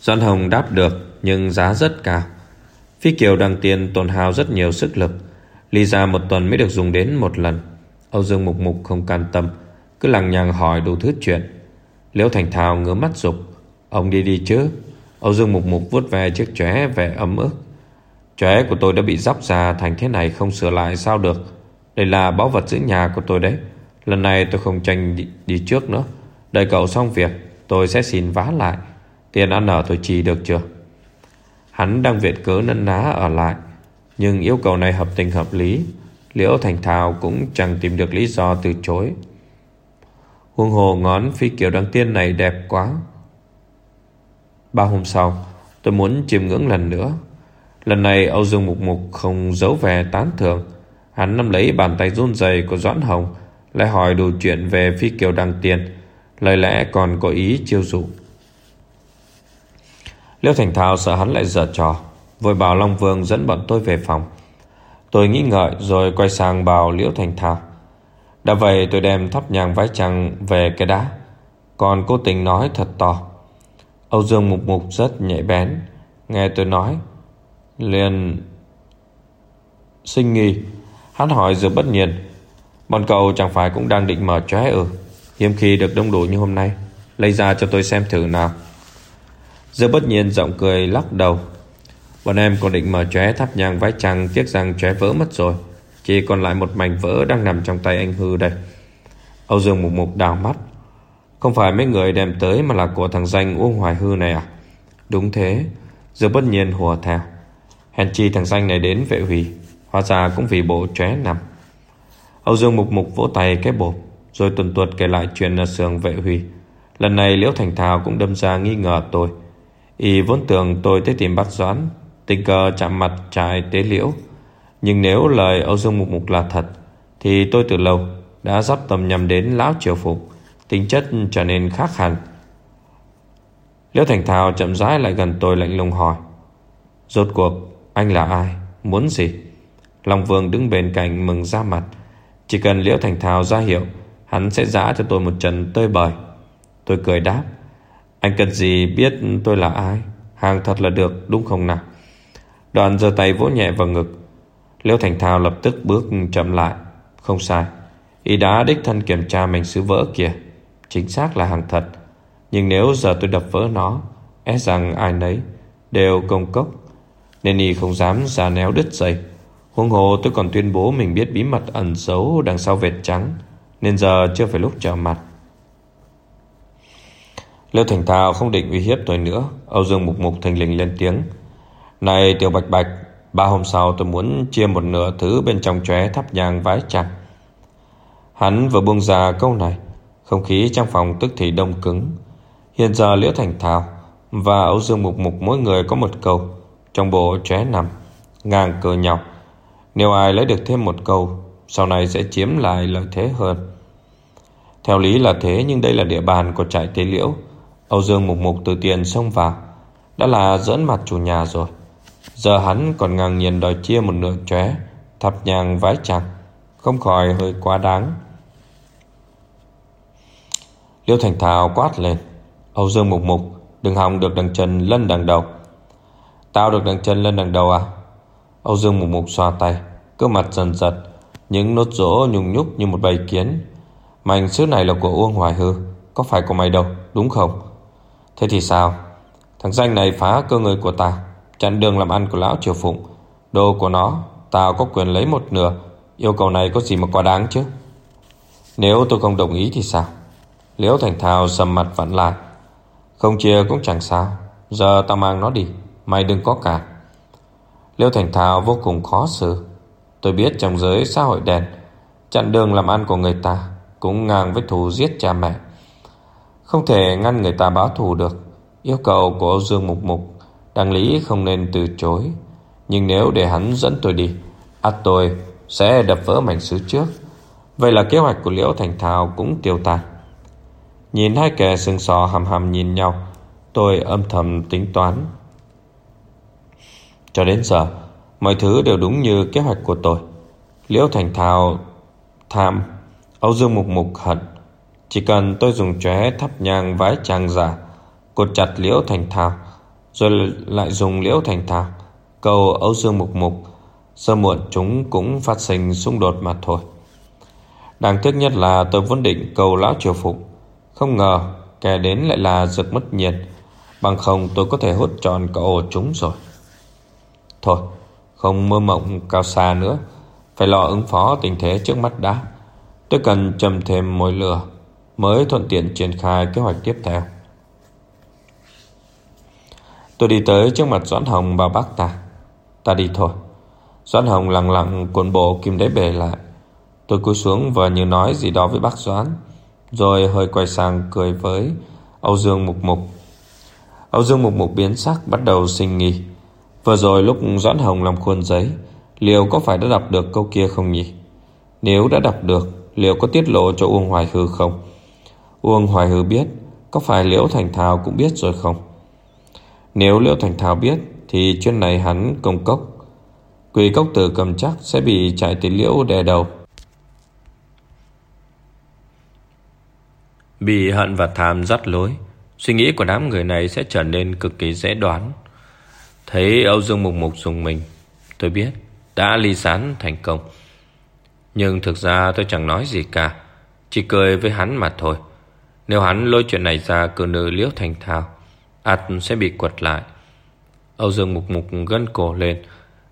Speaker 1: Doan Hồng đáp được, Nhưng giá rất cao. Phi Kiều đăng tiền tổn hao rất nhiều sức lực. Ly ra một tuần mới được dùng đến một lần. Âu Dương Mục Mục không can tâm, Cứ lằng nhằng hỏi đủ thứ chuyện. Liễu Thành Thao ngứa mắt dục Ông đi đi chứ? Âu Dương Mục Mục vuốt ve chiếc chóe vẻ ấm ức. Chóe của tôi đã bị dóc ra thành thế này không sửa lại sao được? Đây là báu vật giữ nhà của tôi đấy. Lần này tôi không tranh đi, đi trước nữa. Đợi cậu xong việc Tôi sẽ xin vá lại. Tiền ăn ở tôi chi được chưa? Hắn đang viện cớ nân ná ở lại. Nhưng yêu cầu này hợp tình hợp lý. Liễu Thành Thảo cũng chẳng tìm được lý do từ chối. Huông hồ ngón phi kiểu đăng tiên này đẹp quá. Ba hôm sau Tôi muốn chiêm ngưỡng lần nữa. Lần này, Âu Dương Mục Mục không giấu vẻ tán thưởng. Hắn nắm lấy bàn tay run rẩy của Doãn Hồng, Lại hỏi đủ chuyện về phi kiều đăng tiên Lời lẽ còn có ý chiêu dụ. Liêu Thành Thao sợ hắn lại giở trò, Vội bảo Long Vương dẫn bọn tôi về phòng. Tôi nghĩ ngợi rồi quay sang bảo Liễu Thành Thao. Đã vậy tôi đem thắp nhang vái trăng về cái đá. Còn cố tình nói thật to. Âu Dương Mục Mục rất nhạy bén. Nghe tôi nói liền sinh nghi. Hắn hỏi rồi bất nhiên, Bọn cậu chẳng phải cũng đang định mở chóe ừ Hiếm khi được đông đủ như hôm nay, Lấy ra cho tôi xem thử nào. Giờ bất nhiên giọng cười lắc đầu, Bọn em còn định mở chóe thắp nhang vái trăng, Tiếc rằng chóe vỡ mất rồi. Chỉ còn lại một mảnh vỡ đang nằm trong tay anh Hư đây. Âu Dương Mục Mục đào mắt, Không phải mấy người đem tới Mà là của thằng danh Uông Hoài Hư này à? Đúng thế. Giờ bất nhiên hùa theo Hèn chi thằng danh này đến vệ hủy, Hóa ra cũng vì bộ chóe nằm. Âu Dương Mục Mục vỗ tay cái bộp, Rồi tuần tuột kể lại chuyện ở sườn vệ huy Lần này Liễu Thành Thảo cũng đâm ra nghi ngờ tôi. Y vốn tưởng tôi tới tìm bắt Doãn, Tình cờ chạm mặt trại tế liễu. Nhưng nếu lời Âu Dương Mục Mục là thật, Thì tôi từ lâu Đã dắp tầm nhầm đến Lão Triều Phục, Tính chất trở nên khác hẳn. Liễu Thành Thảo chậm rãi lại gần tôi lạnh lùng hỏi, Rốt cuộc anh là ai? Muốn gì? Long Vương đứng bên cạnh mừng ra mặt. Chỉ cần Liễu Thành Thảo ra hiệu, Hắn sẽ giã cho tôi một trận tơi bời. Tôi cười đáp, Anh cần gì biết tôi là ai? Hàng thật là được, đúng không nào? Đoàn giơ tay vỗ nhẹ vào ngực. Liễu Thành Thảo lập tức bước chậm lại. Không sai, Y đã đích thân kiểm tra mảnh sứ vỡ kìa Chính xác là hàng thật. Nhưng nếu giờ tôi đập vỡ nó E rằng ai nấy Đều công cốc. Nên Y không dám ra néo đứt dây. Huống hồ tôi còn tuyên bố Mình biết bí mật ẩn giấu đằng sau vệt trắng, Nên giờ chưa phải lúc trở mặt. Liêu Thành Thảo không định uy hiếp tôi nữa. Âu Dương Mục Mục thành lình lên tiếng. Này, Tiểu Bạch Bạch, Ba hôm sau tôi muốn chia một nửa thứ Bên trong chóe thắp nhang vái chặt. Hắn vừa buông ra câu này, Không khí trong phòng tức thì đông cứng. Hiện giờ Liễu Thành Thảo Và Âu Dương Mục Mục mỗi người có một câu. Trong bộ chóe nằm, Ngang cờ nhọc Nếu ai lấy được thêm một câu, Sau này sẽ chiếm lại lợi thế hơn. Theo lý là thế, Nhưng đây là địa bàn của trại tế liễu. Âu Dương Mục Mục từ tiền xông vào, Đã là dẫn mặt chủ nhà rồi. Giờ hắn còn ngang nhiên đòi chia một nửa chóe Thập nhàng vái chặt Không khỏi hơi quá đáng. Liêu Thành Thảo quát lên, Âu Dương Mục Mục, Đừng hòng được đằng chân lên đằng đầu. Tao được đằng chân lên đằng đầu à? Âu Dương Mục Mục xoa tay Cơ mặt dần giật, Những nốt rỗ nhung nhúc như một bầy kiến. Mảnh sứ này là của Uông Hoài Hư, Có phải của mày đâu, đúng không? Thế thì sao? Thằng danh này phá cơ người của ta, Chặn đường làm ăn của lão triều phụng. Đồ của nó, Tao có quyền lấy một nửa, Yêu cầu này có gì mà quá đáng chứ? Nếu tôi không đồng ý thì sao? Liễu Thành Thao sầm mặt vặn lại. Không chia cũng chẳng sao, Giờ tao mang nó đi. Mày đừng có cả. Liêu Thành Thao vô cùng khó xử. Tôi biết trong giới xã hội đen, Chặn đường làm ăn của người ta Cũng ngang với thù giết cha mẹ. Không thể ngăn người ta báo thù được. Yêu cầu của Âu Dương Mục Mục, Đăng lý không nên từ chối. Nhưng nếu để hắn dẫn tôi đi, ắt tôi sẽ đập vỡ mảnh sứ trước. Vậy là kế hoạch của Liễu Thành Thao cũng tiêu tan Nhìn hai kẻ sừng sò hầm hầm nhìn nhau, Tôi âm thầm tính toán. Cho đến giờ, Mọi thứ đều đúng như kế hoạch của tôi. Liễu Thành Thao Tham, Âu Dương Mục Mục hận. Chỉ cần tôi dùng chóe thắp nhang vái trang giả, Cột chặt Liễu Thành Thao, Rồi lại dùng Liễu Thành Thao, Cầu Âu Dương Mục Mục Sơ muộn chúng cũng phát sinh xung đột mà thôi. Đáng tiếc nhất là tôi vốn định cầu lão triều phục Không ngờ kẻ đến lại là rực mất nhiệt Bằng không tôi có thể hút tròn cả ổ chúng rồi. Thôi, Không mơ mộng cao xa nữa. Phải lo ứng phó tình thế trước mắt đã. Tôi cần châm thêm mối lửa Mới thuận tiện triển khai kế hoạch tiếp theo. Tôi đi tới trước mặt Doãn Hồng và bác ta. Ta đi thôi. Doãn Hồng lặng lặng cuộn bộ kim đáy bể lại. Tôi cúi xuống và như nói gì đó với bác Doãn, Rồi hơi quay sang cười với Âu Dương Mục Mục. Âu Dương Mục Mục biến sắc, bắt đầu sinh nghi. Vừa rồi lúc Doãn Hồng làm khuôn giấy, Liệu có phải đã đọc được câu kia không nhỉ? Nếu đã đọc được, Liệu có tiết lộ cho Uông Hoài Hư không? Uông Hoài Hư biết, Có phải Liễu Thành Thảo cũng biết rồi không? Nếu Liễu Thành Thảo biết, Thì chuyện này hắn công cốc. Quỷ cốc tử cầm chắc Sẽ bị trại tiền liễu đè đầu. Bị hận và tham dắt lối, Suy nghĩ của đám người này sẽ trở nên cực kỳ dễ đoán. Thấy Âu Dương Mục Mục dùng mình, Tôi biết Đã ly sán thành công. Nhưng thực ra tôi chẳng nói gì cả, Chỉ cười với hắn mà thôi. Nếu hắn lôi chuyện này ra, cử nữ liễu thành thao ắt sẽ bị quật lại. Âu Dương Mục Mục gân cổ lên,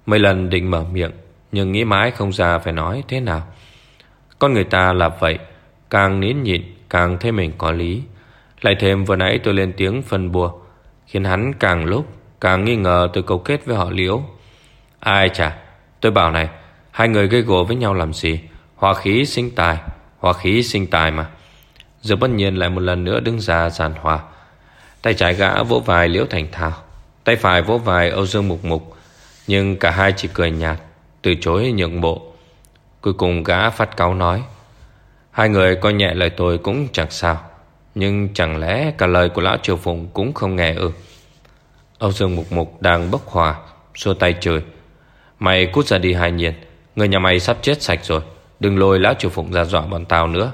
Speaker 1: Mấy lần định mở miệng, Nhưng nghĩ mãi không ra phải nói thế nào. Con người ta là vậy, Càng nín nhịn, càng thấy mình có lý. Lại thêm vừa nãy tôi lên tiếng phân bùa Khiến hắn càng lúc Càng nghi ngờ tôi cầu kết với họ liễu. Ai chả, Tôi bảo này, Hai người gây gỗ với nhau làm gì? Hòa khí sinh tài Hòa khí sinh tài mà. Giờ bất nhiên lại một lần nữa đứng ra giàn hòa Tay trái gã vỗ vai liễu thành thao, Tay phải vỗ vai Âu Dương Mục Mục, Nhưng cả hai chỉ cười nhạt, Từ chối nhượng bộ. Cuối cùng gã phát cáo nói, Hai người coi nhẹ lời tôi cũng chẳng sao, Nhưng chẳng lẽ cả lời của lão triều phụng cũng không nghe ư? Âu Dương Mục Mục đang bốc hòa Xua tay trời Mày cút ra đi hai nhiên, Người nhà mày sắp chết sạch rồi, Đừng lôi lão chủ phụng ra dọa bọn tao nữa.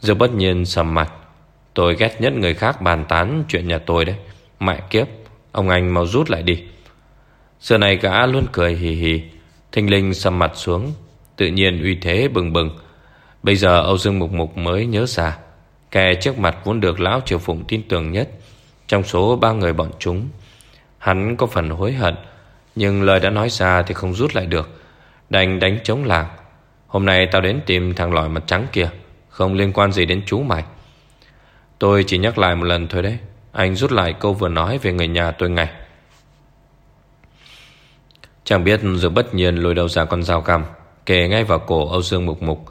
Speaker 1: Dương bất nhiên sầm mặt. Tôi ghét nhất người khác bàn tán chuyện nhà tôi đấy, Mẹ kiếp, Ông anh mau rút lại đi. Giờ này gã luôn cười hì hì. Thinh linh sầm mặt xuống, Tự nhiên uy thế bừng bừng. Bây giờ Âu Dương Mục Mục mới nhớ ra, Kẻ trước mặt vốn được Lão Triều Phụng tin tưởng nhất trong số ba người bọn chúng, Hắn có phần hối hận, Nhưng lời đã nói ra thì không rút lại được. Đành đánh chống làng Hôm nay tao đến tìm thằng lòi mặt trắng kia, Không liên quan gì đến chú mày. Tôi chỉ nhắc lại một lần thôi đấy. Anh rút lại câu vừa nói về người nhà tôi ngay. Chẳng biết rồi bất nhiên lùi đầu ra con dao cầm Kề ngay vào cổ Âu Dương Mục Mục.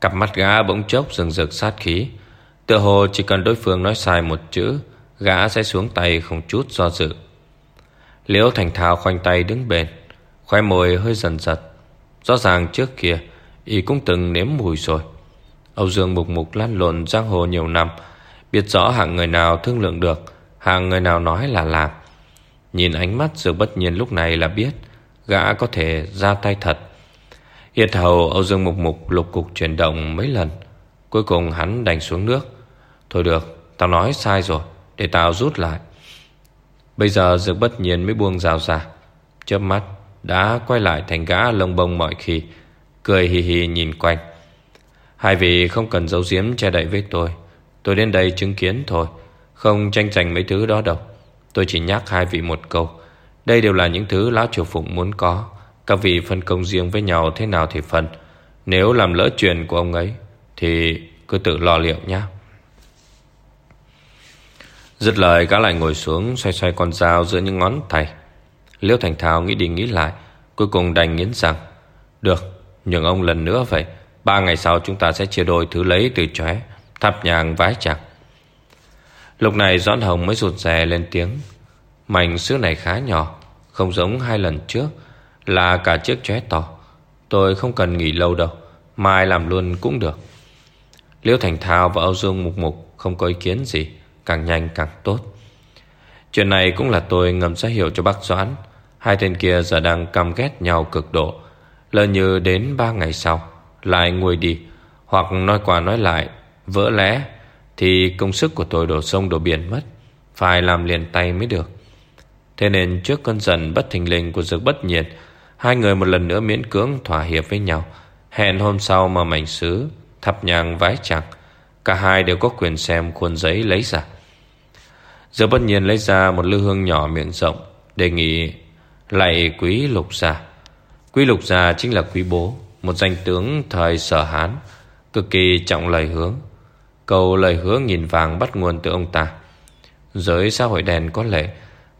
Speaker 1: Cặp mắt gã bỗng chốc rừng rực sát khí. Tựa hồ chỉ cần đối phương nói sai một chữ Gã sẽ xuống tay không chút do dự. Liễu Thành Thao khoanh tay đứng bên Khoe môi hơi dần giật. Rõ ràng trước kia, Y cũng từng nếm mùi rồi. Âu Dương mục mục lăn lộn giang hồ nhiều năm, Biết rõ hạng người nào thương lượng được, Hạng người nào nói là làm. Nhìn ánh mắt sự bất nhiên lúc này là biết Gã có thể ra tay thật. Yết hầu Âu Dương Mục Mục lục cục chuyển động mấy lần, Cuối cùng hắn đành xuống nước. Thôi được, Tao nói sai rồi. Để tao rút lại. Bây giờ Dược bất nhiên mới buông rào ra. Chớp mắt, Đã quay lại thành gã lông bông mọi khi, Cười hì hì nhìn quanh. Hai vị không cần giấu giếm che đậy với tôi. Tôi đến đây chứng kiến thôi, Không tranh giành mấy thứ đó đâu. Tôi chỉ nhắc hai vị một câu. Đây đều là những thứ Lão Triều Phụng muốn có. Các vị phân công riêng với nhau thế nào thì phân. Nếu làm lỡ chuyện của ông ấy, Thì cứ tự lo liệu nhé Dứt lời gã lại ngồi xuống Xoay xoay con dao giữa những ngón tay. Liêu Thành Thao nghĩ đi nghĩ lại Cuối cùng đành nghiến rằng Được, nhường ông lần nữa vậy. Ba ngày sau chúng ta sẽ chia đôi thứ lấy từ chóe Thắp nhàng vái chặt Lúc này Doãn Hồng mới rụt rè lên tiếng. Mảnh sứ này khá nhỏ Không giống hai lần trước Là cả chiếc chóe to. Tôi không cần nghỉ lâu đâu Mai làm luôn cũng được. Liễu Thành Thao và Âu Dương Mục Mục Không có ý kiến gì. Càng nhanh càng tốt. Chuyện này cũng là tôi ngầm ra hiểu cho bác Doãn. Hai tên kia giờ đang căm ghét nhau cực độ. Lỡ như đến ba ngày sau Lại nguôi đi Hoặc nói qua nói lại Vỡ lẽ Thì công sức của tôi đổ sông đổ biển mất. Phải làm liền tay mới được. Thế nên trước cơn giận bất thình lình của dược bất nhiệt Hai người một lần nữa miễn cưỡng thỏa hiệp với nhau. Hẹn hôm sau mà mảnh sứ Thắp nhang vái chặt, Cả hai đều có quyền xem khuôn giấy lấy ra. Giờ bất nhiên lấy ra một lư hương nhỏ miệng rộng, Đề nghị, lạy quý lục gia. Quý lục gia chính là quý bố, Một danh tướng thời sở Hán, Cực kỳ trọng lời hướng cầu lời hứa nghìn vàng bắt nguồn từ ông ta. Giới xã hội đèn có lệ,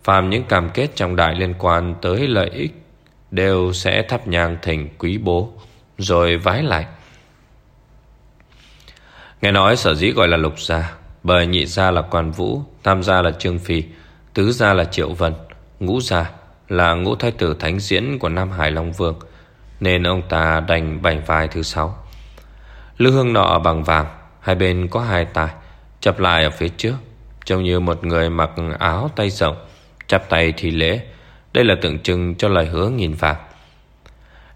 Speaker 1: Phàm những cam kết trọng đại liên quan tới lợi ích Đều sẽ thắp nhang thỉnh quý bố, Rồi vái lại. Nghe nói sở dĩ gọi là lục gia bởi nhị gia là quan vũ, Tam gia là trương phi, Tứ gia là triệu vân, Ngũ gia là ngũ thái tử thánh diễn của Nam Hải Long Vương, Nên ông ta đành bảnh vai thứ sáu. Lư hương nọ bằng vàng, Hai bên có hai tài Chập lại ở phía trước, Trông như một người mặc áo tay rộng, Chắp tay thì lễ. Đây là tượng trưng cho lời hứa nghìn vàng.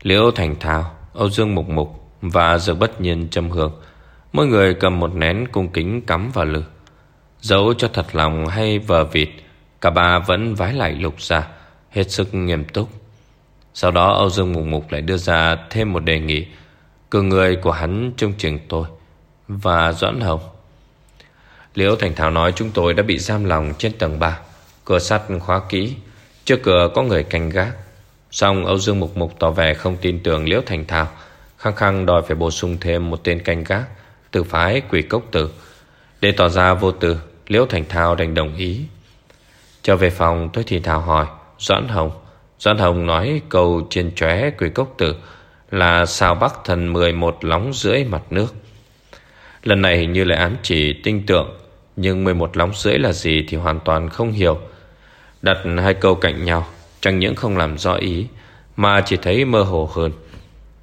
Speaker 1: Liễu Thành Thao, Âu Dương Mục Mục Và Dược Bất Nhiên Trâm Hương Mỗi người cầm một nén cung kính cắm vào lư. Giấu cho thật lòng hay vờ vịt, Cả ba vẫn vái lại lục ra Hết sức nghiêm túc. Sau đó Âu Dương Mục Mục lại đưa ra thêm một đề nghị, Cử người của hắn trong trường tôi Và Doãn Hồng. Liễu Thành Thảo nói chúng tôi đã bị giam lòng trên tầng 3 Cửa sắt khóa kỹ, Trước cửa có người canh gác. Xong Âu Dương Mục Mục tỏ vẻ không tin tưởng Liễu Thành Thảo, Khăng khăng đòi phải bổ sung thêm một tên canh gác. Từ phái quỷ cốc tử, Để tỏ ra vô tư, Liễu Thành Thao đành đồng ý. Trở về phòng tôi thì thảo hỏi, Doãn Hồng Doãn Hồng nói câu trên chóe quỷ cốc tử Là sao bắc thần 11 lóng rưỡi mặt nước? Lần này hình như lại ám chỉ tinh tượng, Nhưng 11 lóng rưỡi là gì Thì hoàn toàn không hiểu. Đặt hai câu cạnh nhau, Chẳng những không làm rõ ý, Mà chỉ thấy mơ hồ hơn.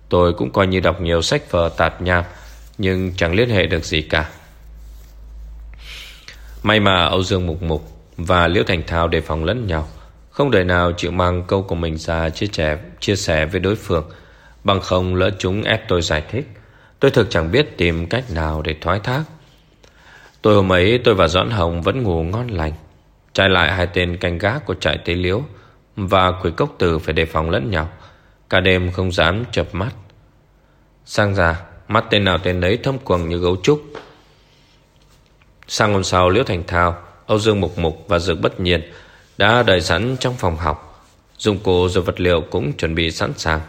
Speaker 1: Tôi cũng coi như đọc nhiều sách vở tạt nhạc nhưng chẳng liên hệ được gì cả. May mà Âu Dương Mục Mục Và Liễu Thành Thao đề phòng lẫn nhau. Không đời nào chịu mang câu của mình ra chia sẻ, chia sẻ với đối phương Bằng không lỡ chúng ép tôi giải thích. Tôi thực chẳng biết tìm cách nào để thoái thác. Tôi hôm ấy tôi và Doãn Hồng vẫn ngủ ngon lành. Trái lại hai tên canh gác của trại tế liễu Và quỷ cốc tử phải đề phòng lẫn nhau. Cả đêm không dám chập mắt. Sang ra Mắt tên nào tên đấy thâm quầng như gấu trúc. Sang hôm sau, Liễu Thành Thao, Âu Dương Mục Mục và Dược Bất Nhiên Đã đợi sẵn trong phòng học. Dụng cụ rồi vật liệu cũng chuẩn bị sẵn sàng.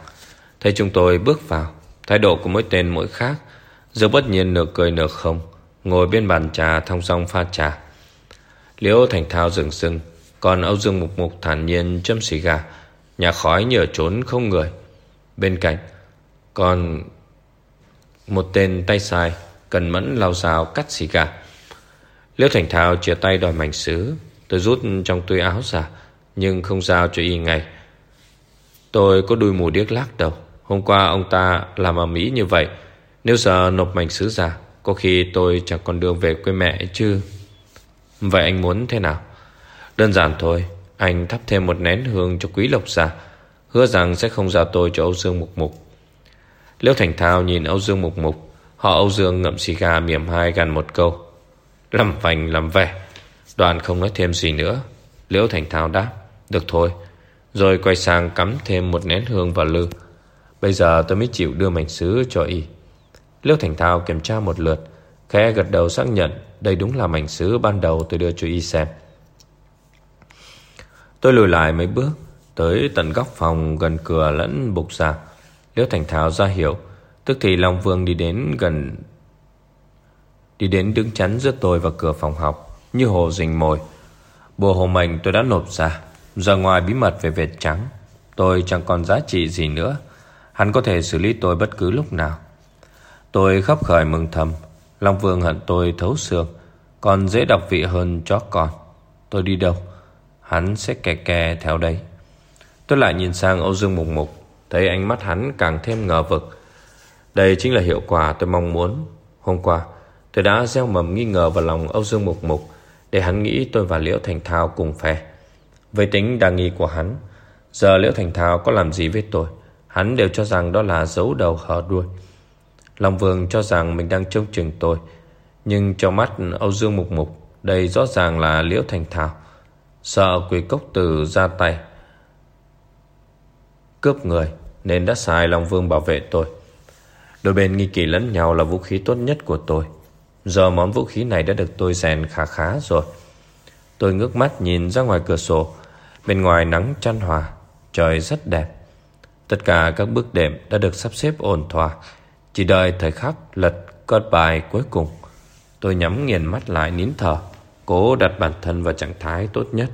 Speaker 1: Thấy chúng tôi bước vào, Thái độ của mỗi tên mỗi khác, Dược Bất Nhiên nửa cười nửa không, Ngồi bên bàn trà thong song pha trà. Liễu Thành Thao dừng sưng Còn Âu Dương Mục Mục thản nhiên châm xì gà, Nhà khói nhở trốn không người. Bên cạnh, Còn một tên tay sai Cần mẫn lau rào cắt xì gà. Liễu Thành Thao chia tay đòi mảnh sứ Tôi rút trong túi áo ra, Nhưng không giao cho y ngay. Tôi có đuôi mù điếc lác đâu Hôm qua ông ta làm ở Mỹ như vậy. Nếu giờ nộp mảnh sứ ra, Có khi tôi chẳng còn đường về quê mẹ chứ. Vậy anh muốn thế nào? Đơn giản thôi, Anh thắp thêm một nén hương cho quý lộc ra Hứa rằng sẽ không giao tôi cho Âu Dương Mục Mục. Liễu Thành Thao nhìn Âu Dương Mục Mục. Họ Âu Dương ngậm xì gà miệng hai gần một câu. Làm vành làm vẻ. Đoàn không nói thêm gì nữa. Liễu Thành Thao đáp. Được thôi. Rồi quay sang cắm thêm một nén hương vào lư Bây giờ tôi mới chịu đưa mảnh sứ cho y. Liễu Thành Thao kiểm tra một lượt. Khẽ gật đầu xác nhận Đây đúng là mảnh sứ ban đầu tôi đưa cho y xem. Tôi lùi lại mấy bước Tới tận góc phòng gần cửa lẫn bục giạc Liễu Thành Thao ra hiểu Tức thì Long Vương đi đến gần, Đi đến đứng chắn giữa tôi và cửa phòng học, Như hồ rình mồi. Bùa hồ mệnh tôi đã nộp ra. Giờ ngoài bí mật về vệt trắng, Tôi chẳng còn giá trị gì nữa. Hắn có thể xử lý tôi bất cứ lúc nào. Tôi khắp khởi mừng thầm. Long Vương hận tôi thấu xương, Còn dễ đọc vị hơn chó con. Tôi đi đâu? Hắn sẽ kè kè theo đây Tôi lại nhìn sang Âu Dương Mục Mục. Thấy ánh mắt hắn càng thêm ngờ vực. Đây chính là hiệu quả tôi mong muốn. Hôm qua, Tôi đã gieo mầm nghi ngờ vào lòng Âu Dương Mục Mục Để hắn nghĩ tôi và Liễu Thành Thao cùng phe. Với tính đa nghi của hắn, Giờ Liễu Thành Thao có làm gì với tôi? Hắn đều cho rằng đó là dấu đầu hở đuôi. Long Vương cho rằng mình đang trông chừng tôi, Nhưng trong mắt Âu Dương Mục Mục, Đây rõ ràng là Liễu Thành Thảo Sợ quỷ cốc tử ra tay, Cướp người. Nên đã sai Long Vương bảo vệ tôi. Đôi bên nghi kỳ lẫn nhau là vũ khí tốt nhất của tôi. Giờ món vũ khí này đã được tôi rèn khá khá rồi. Tôi ngước mắt nhìn ra ngoài cửa sổ. Bên ngoài nắng chăn hòa, Trời rất đẹp. Tất cả các bước đệm đã được sắp xếp ổn thỏa. Chỉ đợi thời khắc lật cơn bài cuối cùng, Tôi nhắm nghiền mắt lại nín thở, Cố đặt bản thân vào trạng thái tốt nhất.